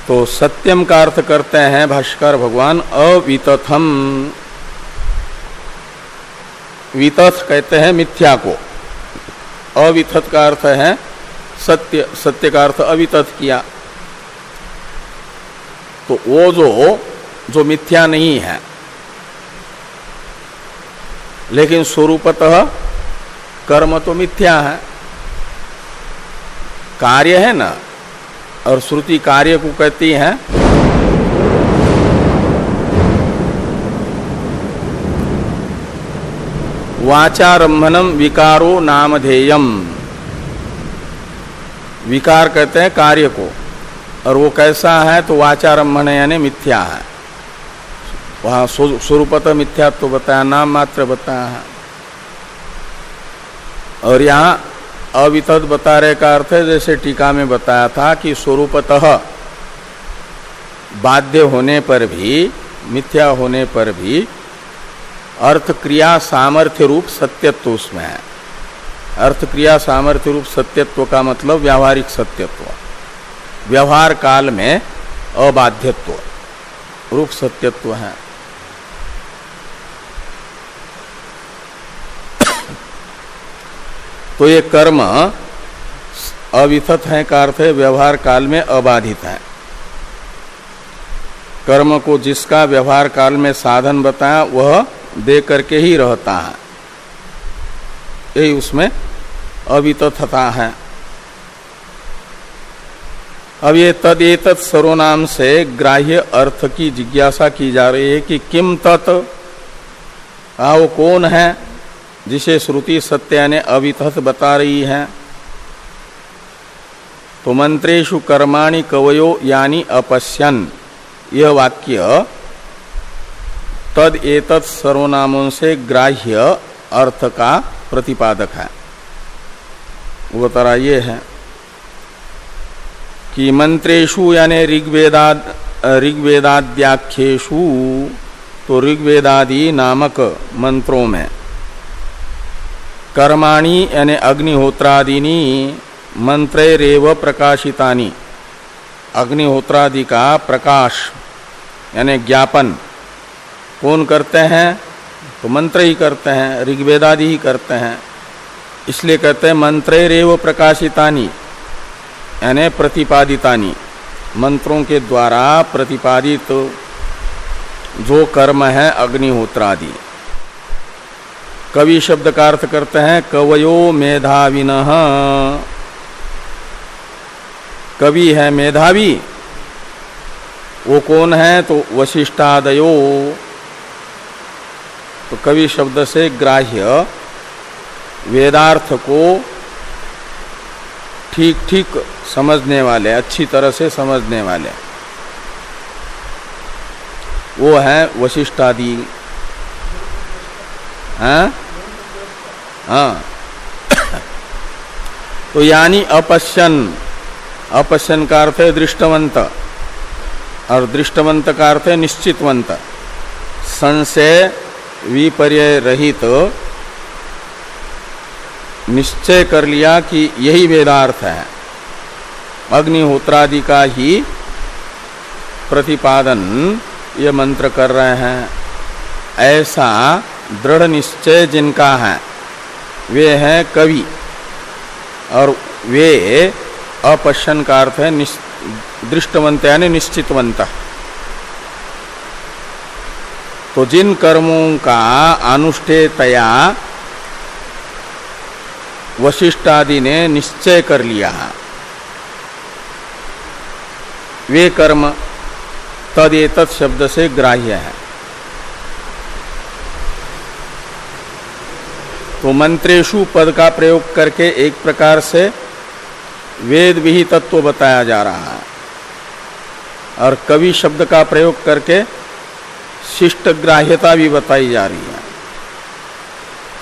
तो सत्यम का अर्थ करते हैं भाष्यकार भगवान, अवितथम। वितथ कहते हैं मिथ्या को। अविथत का अर्थ है, सत्य सत्य का अर्थ अवितथ किया। तो वो जो जो मिथ्या नहीं है, लेकिन स्वरूपतः कर्म तो मिथ्या है। कार्य है ना, और श्रुति कार्य को कहती है वाचारंभनम विकारो नामधेयम विकार कहते हैं कार्य को। और वो कैसा है तो वाचारंभन यानी मिथ्या है। वहाँ स्वरूपत मिथ्या तो बताया, नाम मात्र बताया है। और यहाँ अवितद बता रहे का अर्थ है, जैसे टीका में बताया था कि स्वरूपतः बाध्य होने पर भी, मिथ्या होने पर भी अर्थ क्रिया सामर्थ्य रूप सत्यत्व उसमें है। अर्थ क्रिया सामर्थ्य रूप सत्यत्व का मतलब व्यावहारिक सत्यत्व। व्यवहार काल में अबाध्यत्व रूप सत्यत्व है। तो ये कर्म अविथत है का अर्थ है व्यवहार काल में अबाधित है। कर्म को जिसका व्यवहार काल में साधन बताया, वह दे करके ही रहता है। यही उसमें अवितथता है। अब ये तद एतत् सर्वनाम से ग्राह्य अर्थ की जिज्ञासा की जा रही है कि किम तत्? वो कौन है जिसे श्रुति सत्या ने अवितथ बता रही है? तो मंत्रेशु कर्माणि कवयो यानी अपश्यन। यह वाक्य तद एतत् सर्वनामों से ग्राह्य अर्थ का प्रतिपादक है। वो तरह ये है कि मंत्रेशु यानी ऋग्वेदाद ऋग्वेदाद्याख्येशु तो ऋग्वेदादि नामक मंत्रों में कर्माणी यानी अग्निहोत्रादिनी मंत्रेरेव प्रकाशितानी। अग्निहोत्रादि का प्रकाश यानी ज्ञापन कौन करते हैं? तो मंत्र ही करते हैं, ऋग्वेदादि ही करते हैं। इसलिए कहते हैं, मंत्रेरेव प्रकाशितानी, यानी प्रतिपादितानी। मंत्रों के द्वारा प्रतिपादित तो जो कर्म है, अग्निहोत्रादि। कवि शब्द का अर्थ करते हैं, कवयो मेधाविन। कवि है मेधावी, वो कौन है? तो वशिष्ठादयो। तो कवि शब्द से ग्राह्य वेदार्थ को ठीक ठीक समझने वाले, अच्छी तरह से समझने वाले। वो है वशिष्ठादि। हैं? हाँ। तो यानी अपश्यन। अपश्यन का अर्थ है दृष्टवंत। और दृष्टवंत का अर्थ है निश्चितवंत। संशय विपर्य रहित तो निश्चय कर लिया कि यही वेदार्थ है। अग्निहोत्रादि का ही प्रतिपादन ये मंत्र कर रहे हैं। ऐसा दृढ़ निश्चय जिनका है, वे हैं कवि और वे अपश्यन का अर्थ है दृष्टवंत यानी निश्चितवंत। तो जिन कर्मों का अनुष्ठेयतया वशिष्ठादि ने निश्चय कर लिया, वे कर्म तदेत शब्द से ग्राह्य है। तो मंत्रेशु पद का प्रयोग करके एक प्रकार से वेद भी तत्व बताया जा रहा है और कवि शब्द का प्रयोग करके शिष्ट ग्राह्यता भी बताई जा रही है।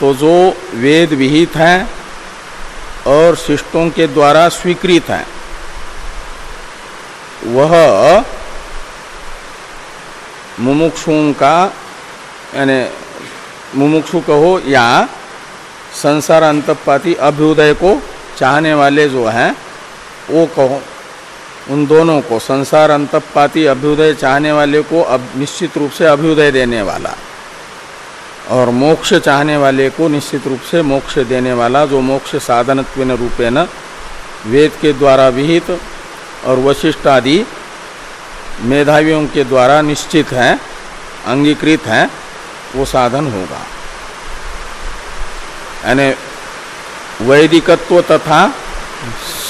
तो जो वेद विहित है और शिष्टों के द्वारा स्वीकृत है, वह मुमुक्षुओं का, यानी मुमुक्षु कहो या संसार अंतपाती अभ्युदय को चाहने वाले जो हैं, वो कहो उन दोनों को संसार अंतपाती अभ्युदय चाहने वाले को अब निश्चित रूप से अभ्युदय देने वाला। और मोक्ष चाहने वाले को निश्चित रूप से मोक्ष देने वाला, जो मोक्ष साधनत्व रूपेण वेद के द्वारा विहित और वशिष्ठ आदि मेधावियों के द्वारा निश्चित है, अंगीकृत है, वो साधन होगा। यानी वैदिकत्व तथा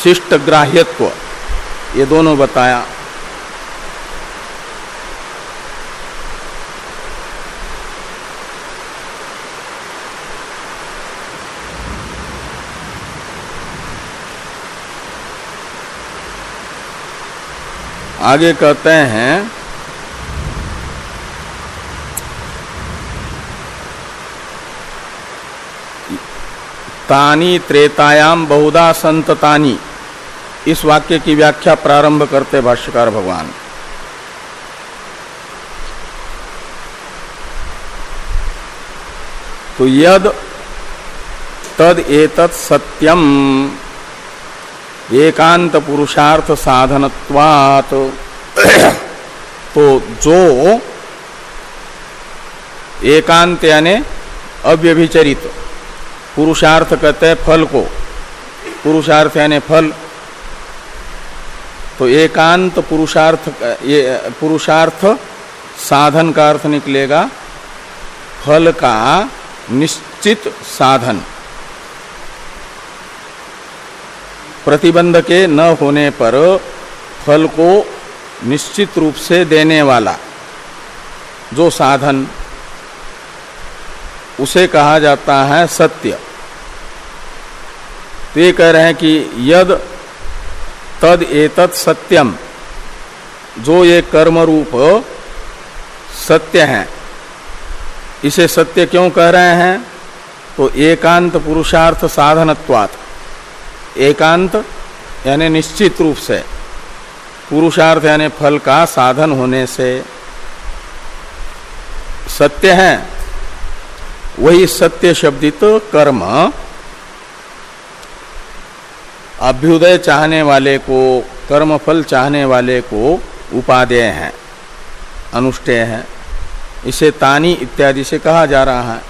शिष्ट ग्राह्यत्व ये दोनों बताया। आगे कहते हैं तानी त्रेतायाम बहुधा संततानी इस वाक्य की व्याख्या प्रारंभ करते भाष्यकार भगवान। तो यद तद एतत् सत्यम। एकांत पुरुषार्थ साधनत्वात। तो जो एकांत यानी अव्यभिचरित। पुरुषार्थ कहते हैं फल को। पुरुषार्थ यानी फल तो एकांत पुरुषार्थ, ये पुरुषार्थ साधन का अर्थ निकलेगा। फल का निश्चित साधन। प्रतिबंध के न होने पर फल को निश्चित रूप से देने वाला जो साधन, उसे कहा जाता है सत्य। तो ये कह रहे हैं कि यद तद एतत् सत्यम जो ये कर्म रूप सत्य है, इसे सत्य क्यों कह रहे हैं? तो एकांत पुरुषार्थ साधनत्वात्। एकांत यानी निश्चित रूप से, पुरुषार्थ यानी फल का साधन होने से। सत्य है, वही सत्य शब्दित कर्म अभ्युदय चाहने वाले को कर्म फल चाहने वाले को उपादेय है, अनुष्ठेय है। इसे तानी इत्यादि से कहा जा रहा है।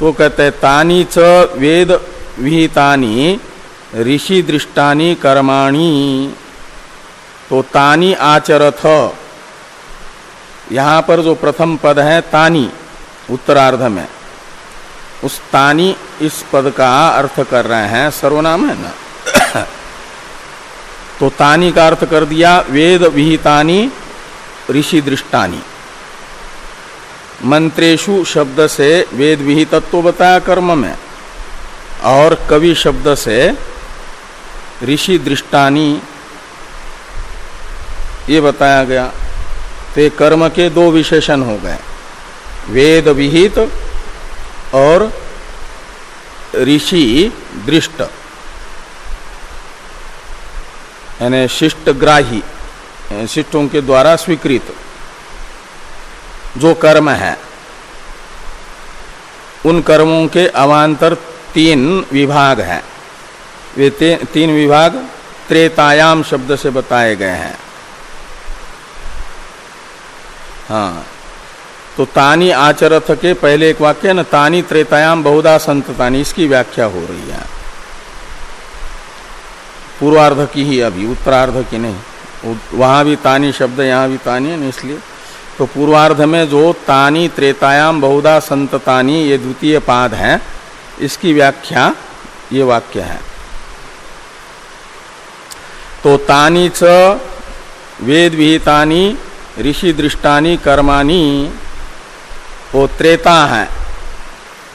तो कहते हैं, तानी च वेद विहितानी, ऋषि दृष्टानी कर्माणी। तो तानी आचरथ। यहाँ पर जो प्रथम पद है, तानी, उत्तरार्ध में। उस तानी इस पद का अर्थ कर रहे हैं, सर्वनाम है ना? तो तानी का अर्थ कर दिया, वेद विहितानी, ऋषि दृष्टानी। मंत्रेशु शब्द से वेद विहितत्व बताया कर्म में, और कवि शब्द से ऋषि दृष्टानी, ये बताया गया। तो कर्म के दो विशेषण हो गए, वेद विहित और ऋषि दृष्ट। यानी शिष्टग्राही शिष्टों के द्वारा स्वीकृत जो कर्म है, उन कर्मों के अवान्तर तीन विभाग हैं। वे तीन विभाग त्रेतायाम शब्द से बताए गए हैं। हाँ तो तानी आचरथ के पहले एक वाक्य न तानी त्रेतायाम बहुधा संततानी, इसकी व्याख्या हो रही है। पूर्वार्ध की ही अभी, उत्तरार्ध की नहीं। वहाँ भी तानी शब्द, यहाँ भी तानी है इसलिए। तो पूर्वार्ध में जो तानी त्रेतायाम बहुधा संततानी ये द्वितीय पाद है, इसकी व्याख्या, ये वाक्य है। तो तानी च, वेद विहितानी, ऋषि दृष्टानी कर्माणी वो त्रेता है।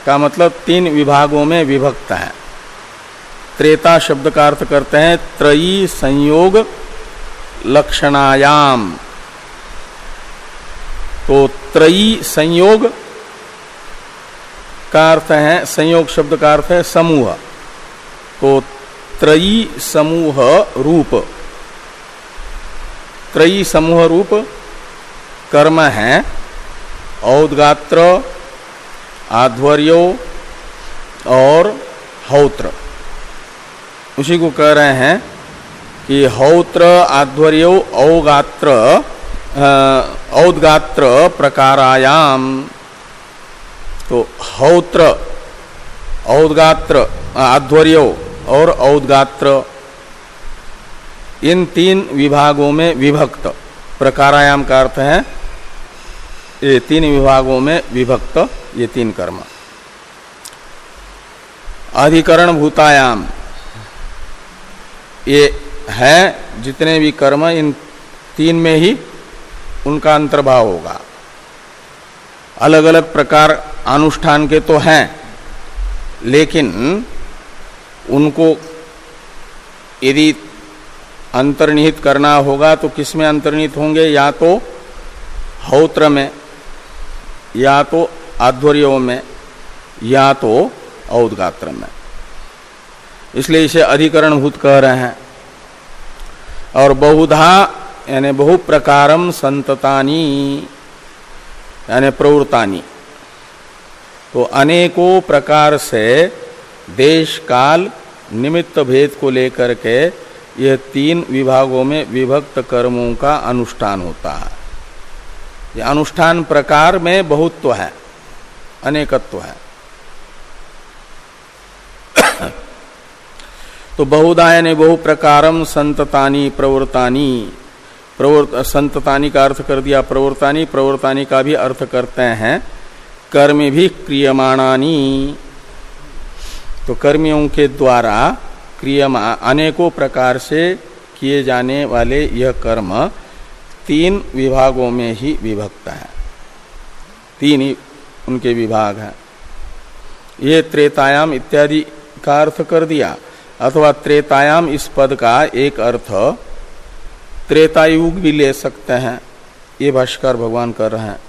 का मतलब तीन विभागों में विभक्त है। त्रेता शब्द का अर्थ करते हैं त्रयी संयोग लक्षणायाम। तो त्रयी संयोग का अर्थ है, संयोग शब्द का अर्थ है समूह। तो त्रयी समूह रूप। त्रयी समूह रूप कर्म है, औदगात्र, आध्वर्यो और हौत्र। उसी को कह रहे हैं कि हौत्र आध्वर्यो औगात्र औदगात्र प्रकारायाम। तो हौत्र, औदगात्र, आध्वर्यो और औदगात्र, इन तीन विभागों में विभक्त। प्रकारायाम का अर्थ है, ये तीन विभागों में विभक्त, ये तीन कर्म। अधिकरण भूतायाम ये है, जितने भी कर्म, इन तीन में ही उनका अंतर्भाव होगा। अलग अलग प्रकार अनुष्ठान के तो हैं, लेकिन उनको यदि अंतर्निहित करना होगा तो किसमें अंतर्निहित होंगे? या तो हौत्र में, या तो आध्वर्यों में, या तो औदगात्र में। इसलिए इसे अधिकरणभूत कह रहे हैं। और बहुधा, यानी बहु प्रकारम संततानी, यानी प्रवृत्तानी। तो अनेकों प्रकार से देश काल निमित्त भेद को लेकर के यह तीन विभागों में विभक्त कर्मों का अनुष्ठान होता है। ये अनुष्ठान प्रकार में बहुत्व है, अनेकत्व है। तो बहुदाय ने बहु प्रकारम संततानी प्रवृत्तानी। प्रवृत्त संततानी का अर्थ कर दिया प्रवृत्तानी प्रवृत्तानी का भी अर्थ करते हैं। कर्म भी क्रियमाणानी। तो कर्मियों के द्वारा क्रियमा अनेकों प्रकार से किए जाने वाले यह कर्म तीन विभागों में ही विभक्त है। तीन ही उनके विभाग हैं। ये त्रेतायाम इत्यादि का अर्थ कर दिया। अथवा त्रेतायाम इस पद का एक अर्थ, त्रेतायुग भी ले सकते हैं। ये भाष्कर भगवान कर रहे हैं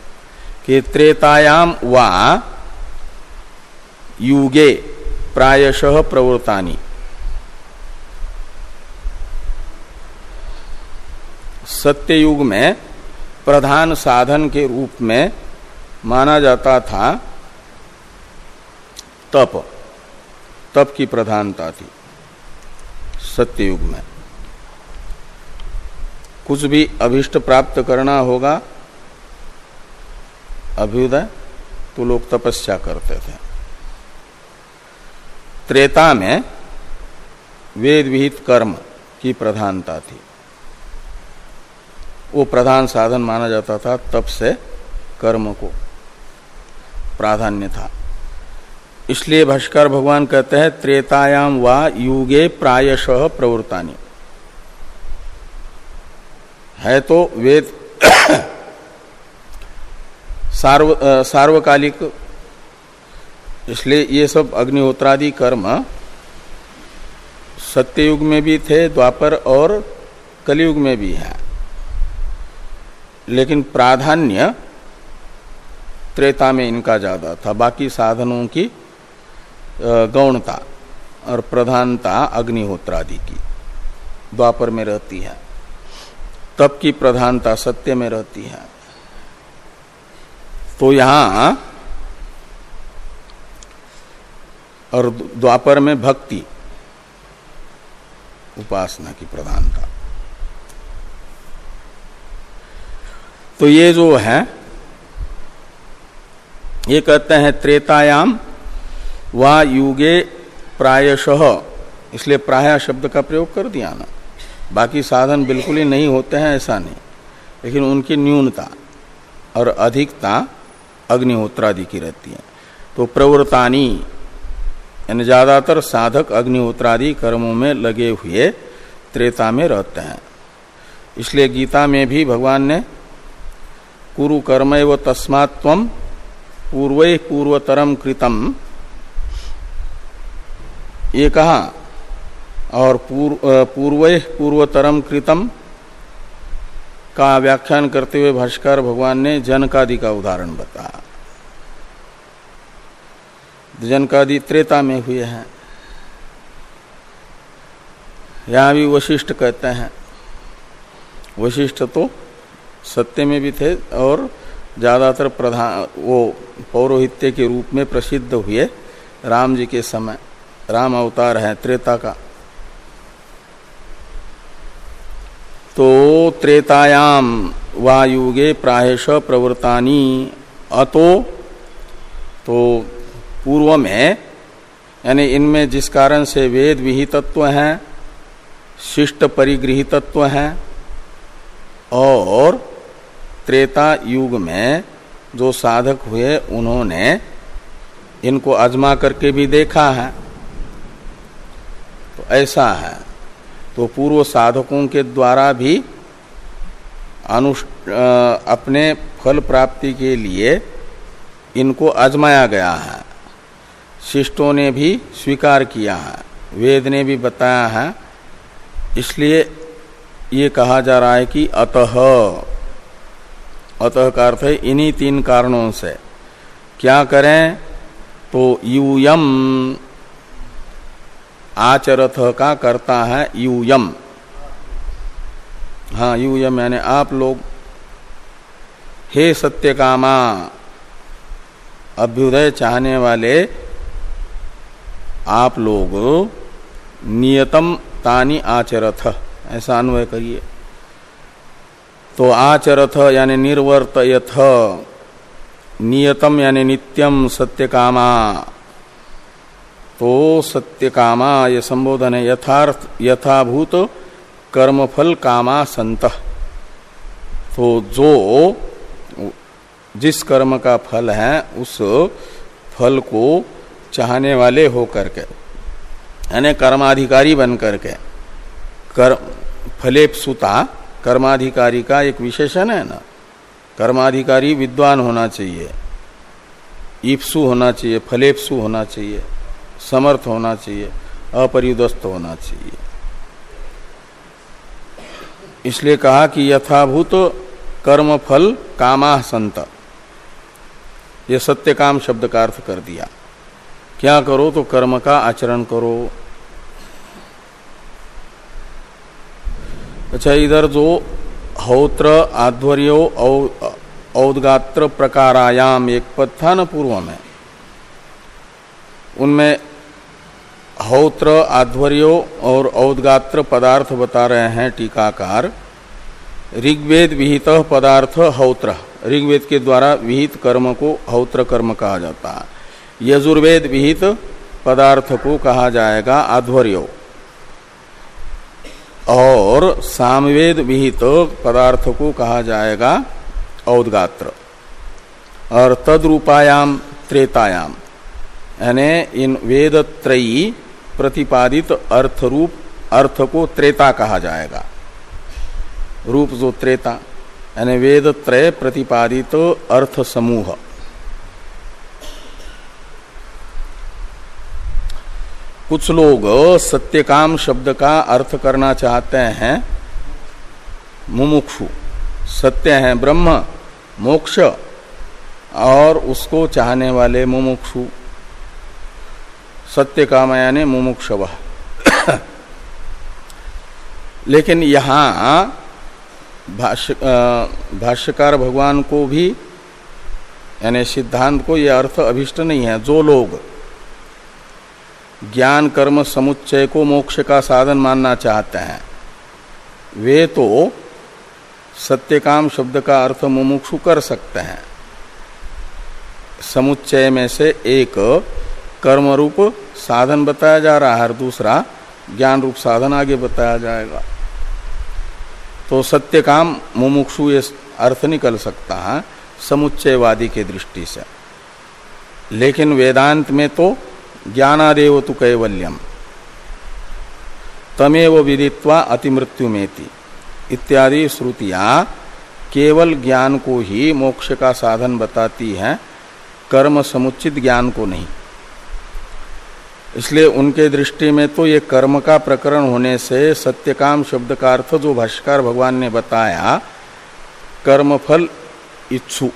कि त्रेतायाम वा युगे प्रायशः प्रवृत्तानी। सत्ययुग में प्रधान साधन के रूप में माना जाता था तप। तप की प्रधानता थी। सत्ययुग में। कुछ भी अभिष्ट प्राप्त करना होगा, अभ्युदय तो लोग तपस्या करते थे। त्रेता में वेद विहित कर्म की प्रधानता थी। वो प्रधान साधन माना जाता था तप से कर्म को। प्राधान्य था। इसलिए भाष्कर भगवान कहते हैं त्रेतायाम वा युगे प्रायशः प्रवृत्तानी। है तो वेद सार्व सार्वकालिक, इसलिए ये सब अग्निहोत्रादि कर्म सत्ययुग में भी थे, द्वापर और कलयुग में भी है। लेकिन प्राधान्य त्रेता में इनका ज़्यादा था, बाकी साधनों की गौणता और प्रधानता अग्निहोत्रादि की। द्वापर में रहती है। तप की प्रधानता सत्य में रहती है। तो यहाँ और द्वापर में भक्ति, उपासना की प्रधानता। तो ये जो है, ये कहते हैं त्रेतायाम। वा युगे प्रायशः। इसलिए प्राय शब्द का प्रयोग कर दिया ना। बाकी साधन बिल्कुल ही नहीं होते हैं, ऐसा नहीं। लेकिन उनकी न्यूनता और अधिकता अग्निहोत्रादि की रहती है। तो प्रवृत्तानी, यानी ज़्यादातर साधक अग्निहोत्रादि कर्मों में लगे हुए त्रेता में रहते हैं। इसलिए गीता में भी भगवान ने कुरु कर्म व तस्मात् पूर्व पूर्वतरम कृतम ये कहा, और पूर्व पूर्व पूर्वतरम कृतम का व्याख्यान करते हुए भाष्कर भगवान ने जनकादि का उदाहरण बताया। जनकादि त्रेता में हुए हैं। यहाँ भी वशिष्ठ कहते हैं। वशिष्ठ तो सत्य में भी थे और ज़्यादातर प्रधान, वो पौरोहित्य के रूप में प्रसिद्ध हुए राम जी के समय। राम अवतार है त्रेता का। तो त्रेतायाम वायुगे प्रायश प्रवृत्तानी अतो तो पूर्व में, यानी इनमें जिस कारण से वेद विहितत्व है, शिष्ट परिगृहितत्व हैं, और त्रेता युग में जो साधक हुए, उन्होंने इनको आजमा करके भी देखा है। ऐसा है। तो पूर्व साधकों के द्वारा भी अनुष्ठ अपने फल प्राप्ति के लिए इनको आजमाया गया है। शिष्टों ने भी स्वीकार किया है। वेद ने भी बताया है। इसलिए ये कहा जा रहा है कि अतः अतः का अर्थ है इन्हीं तीन कारणों से। क्या करें? तो यूयम आचरथ का करता है यूयम। हाँ यूयम यानी आप लोग। हे सत्य कामा अभ्युदय चाहने वाले आप लोग, नियतम तानी आचरथ। ऐसा अन्वय करिए। तो आचरथ यानी निर्वर्तयथ, नियतम यानी नित्यम सत्य कामा तो सत्य कामा ये संबोधन है यथार्थ यथाभूत कर्मफल कामा संत। तो जो जिस कर्म का फल है, उस फल को चाहने वाले हो करके यानी कर्माधिकारी बन करके कर फलेप सुता कर्माधिकारी का एक विशेषण है ना। कर्माधिकारी विद्वान होना चाहिए, ईप्सु होना चाहिए, फलेप्सु होना चाहिए। समर्थ होना चाहिए अपरिदस्त होना चाहिए। इसलिए कहा कि यथाभूत कर्म फल कामा संत। ये सत्य काम शब्द का अर्थ कर दिया। क्या करो तो कर्म का आचरण करो। अच्छा इधर जो हौत्र आध्वर्यो औदगात्र प्रकारायाम एक पद था न पूर्व में, उनमें हौत्र, आध्वर्यो और औदगात्र पदार्थ बता रहे हैं टीकाकार। ऋग्वेद विहित पदार्थ हौत्र। ऋग्वेद के द्वारा विहित कर्म को हौत्र कर्म कहा जाता है। यजुर्वेद विहित पदार्थ को कहा जाएगा आध्वर्यो। और सामवेद विहित पदार्थ को कहा जाएगा औदगात्र। और तद्रूपायाम त्रेतायाम। यानी इन वेदत्रयी प्रतिपादित अर्थ रूप अर्थ को त्रेता कहा जाएगा। रूप जो त्रेता, यानी वेद त्रय प्रतिपादित अर्थ समूह। कुछ लोग सत्यकाम शब्द का अर्थ करना चाहते हैं, मुमुक्षु। सत्य है ब्रह्म, मोक्ष, और उसको चाहने वाले मुमुक्षु। सत्य काम यानी मुमुक्षव। लेकिन यहाँ भाष्य भाष्यकार भगवान को भी, यानी सिद्धांत को यह अर्थ अभिष्ट नहीं है, जो लोग ज्ञान, कर्म, समुच्चय को मोक्ष का साधन मानना चाहते हैं, वे तो सत्यकाम शब्द का अर्थ मुमुक्षु कर सकते हैं। समुच्चय में से एक कर्म रूप साधन बताया जा रहा है और दूसरा ज्ञान रूप साधन आगे बताया जाएगा। तो सत्य काम मुमुक्षु ये अर्थ निकल सकता है, समुच्चयवादी के दृष्टि से। लेकिन वेदांत में तो ज्ञानादेव तो कैवल्यम, तमेव विदित्वा अतिमृत्यु में इत्यादि श्रुतियाँ केवल ज्ञान को ही मोक्ष का साधन बताती हैं, कर्म समुचित ज्ञान को नहीं। इसलिए उनके दृष्टि में तो ये कर्म का प्रकरण होने से सत्यकाम शब्द का अर्थ जो भाष्कर भगवान ने बताया, कर्मफल इच्छु,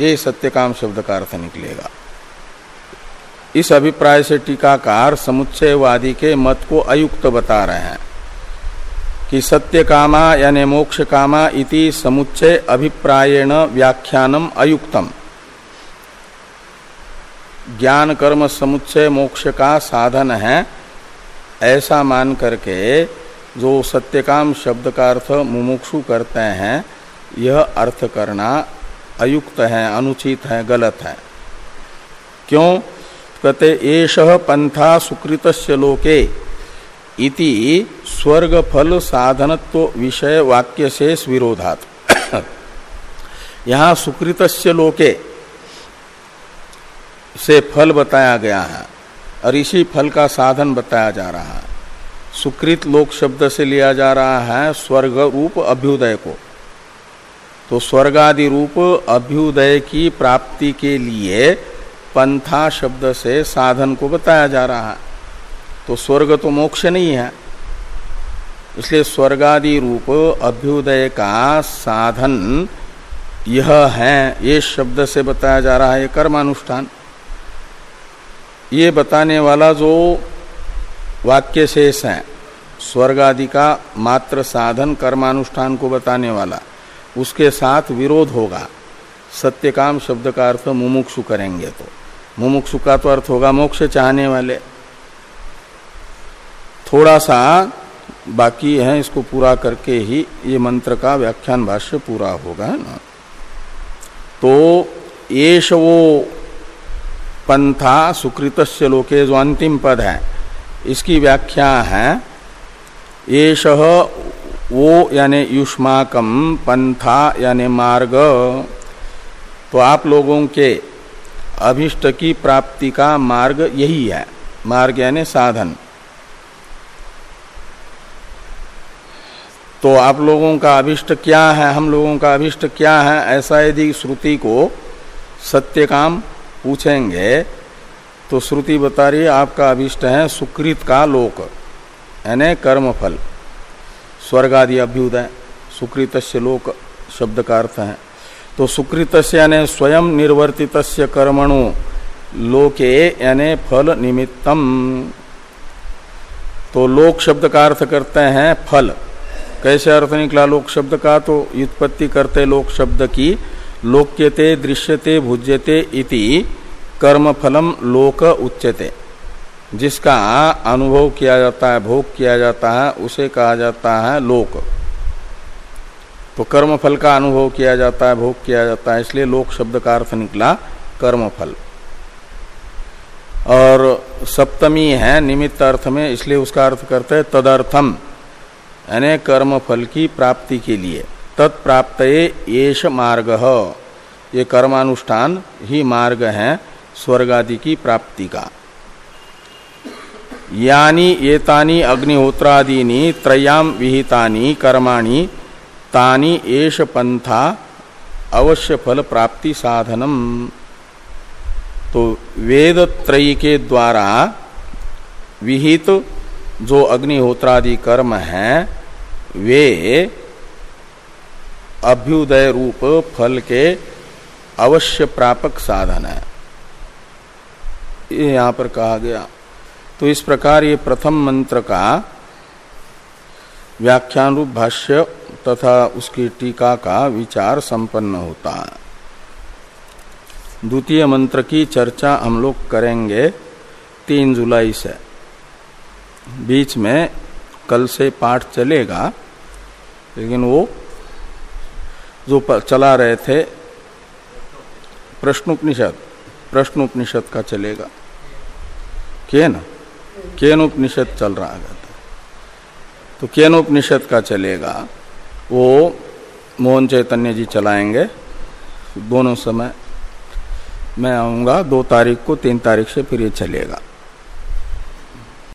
ये सत्यकाम शब्द का अर्थ निकलेगा। इस अभिप्राय से टीकाकार समुच्चयवादी के मत को अयुक्त बता रहे हैं कि सत्य कामा यानी मोक्ष कामा इति समुच्चय अभिप्रायण व्याख्यानम अयुक्तम। ज्ञान कर्म समुच्चय मोक्ष का साधन है, ऐसा मान करके जो सत्यकाम शब्द का अर्थ मुमुक्षु करते हैं, यह अर्थ करना अयुक्त है, अनुचित है, गलत है। क्यों? कहते, एष पंथा सुकृत लोके इति स्वर्ग फल साधनत्व विषय वाक्य से विरोधात। यहाँ सुकृत लोके से फल बताया गया है और इसी फल का साधन बताया जा रहा है। सुकृत लोक शब्द से लिया जा रहा है स्वर्ग रूप अभ्युदय को। तो स्वर्गादि रूप अभ्युदय की प्राप्ति के लिए पंथा शब्द से साधन को बताया जा रहा है। तो स्वर्ग तो मोक्ष नहीं है। इसलिए स्वर्गादि रूप अभ्युदय का साधन यह है, ये शब्द से बताया जा रहा है, ये कर्मानुष्ठान। ये बताने वाला जो वाक्य शेष है, स्वर्ग आदि का मात्र साधन कर्मानुष्ठान को बताने वाला, उसके साथ विरोध होगा। सत्यकाम शब्द का अर्थ मुमुक्षु करेंगे तो। मुमुक्षु का तो अर्थ होगा मोक्ष चाहने वाले। थोड़ा सा बाकी है, इसको पूरा करके ही ये मंत्र का व्याख्यान भाष्य पूरा होगा है ना। तो येष वो पंथा सुकृत लोके जो अंतिम पद है, इसकी व्याख्या है येष वो यानी युष्माकम पंथा यानी मार्ग। तो आप लोगों के अभिष्ट की प्राप्ति का मार्ग यही है, मार्ग यानी साधन। तो आप लोगों का अभिष्ट क्या है, हम लोगों का अभिष्ट क्या है, ऐसा यदि श्रुति को सत्य काम पूछेंगे तो श्रुति बता रही आपका अभिष्ट है सुकृत का लोक, यानी कर्म फल स्वर्ग आदि अभ्युदय सुकृत लोक शब्द का अर्थ है। तो सुकृत यानी स्वयं निर्वर्तित कर्मणु, लोके यानी फल निमित्तम। तो लोक शब्द का अर्थ करते हैं फल। कैसे अर्थ निकला लोक शब्द का? तो युत्पत्ति करते लोक शब्द की लोक्यते, दृश्यते, भुज्यते इति कर्म फलम लोक उच्यते। जिसका अनुभव किया जाता है, भोग किया जाता है, उसे कहा जाता है लोक। तो कर्म फल का अनुभव किया जाता है, भोग किया जाता है, इसलिए लोक शब्द का अर्थ निकला कर्म फल और सप्तमी है निमित्त अर्थ में, इसलिए उसका अर्थ करते हैं तदर्थम, यानी कर्म फल की प्राप्ति के लिए। तत्प्राप्त येष मार्ग। ये कर्मानुष्ठान ही मार्ग है स्वर्ग आदि की प्राप्ति का। यानी एतानी अग्निहोत्रादीनी त्रयाम विहितानी कर्माणि, तानी एष पंथा अवश्य फल प्राप्ति साधनम तो वेद त्रयी के द्वारा विहित जो अग्निहोत्रादि कर्म है, वे अभ्युदय रूप फल के अवश्य प्रापक साधन है। ये यहाँ पर कहा गया। तो इस प्रकार ये प्रथम मंत्र का व्याख्यान रूप भाष्य तथा उसकी टीका का विचार संपन्न होता है। द्वितीय मंत्र की चर्चा हम लोग करेंगे तीन जुलाई से। बीच में कल से पाठ चलेगा, लेकिन वो जो चला रहे थे, प्रश्नोपनिषद प्रश्नोपनिषद का चलेगा। केन केन उपनिषद चल रहा है। तो केन उपनिषद का चलेगा, वो मोहन चैतन्य जी चलाएँगे। दोनों समय मैं आऊँगा, दो तारीख को, तीन तारीख से फिर ये चलेगा।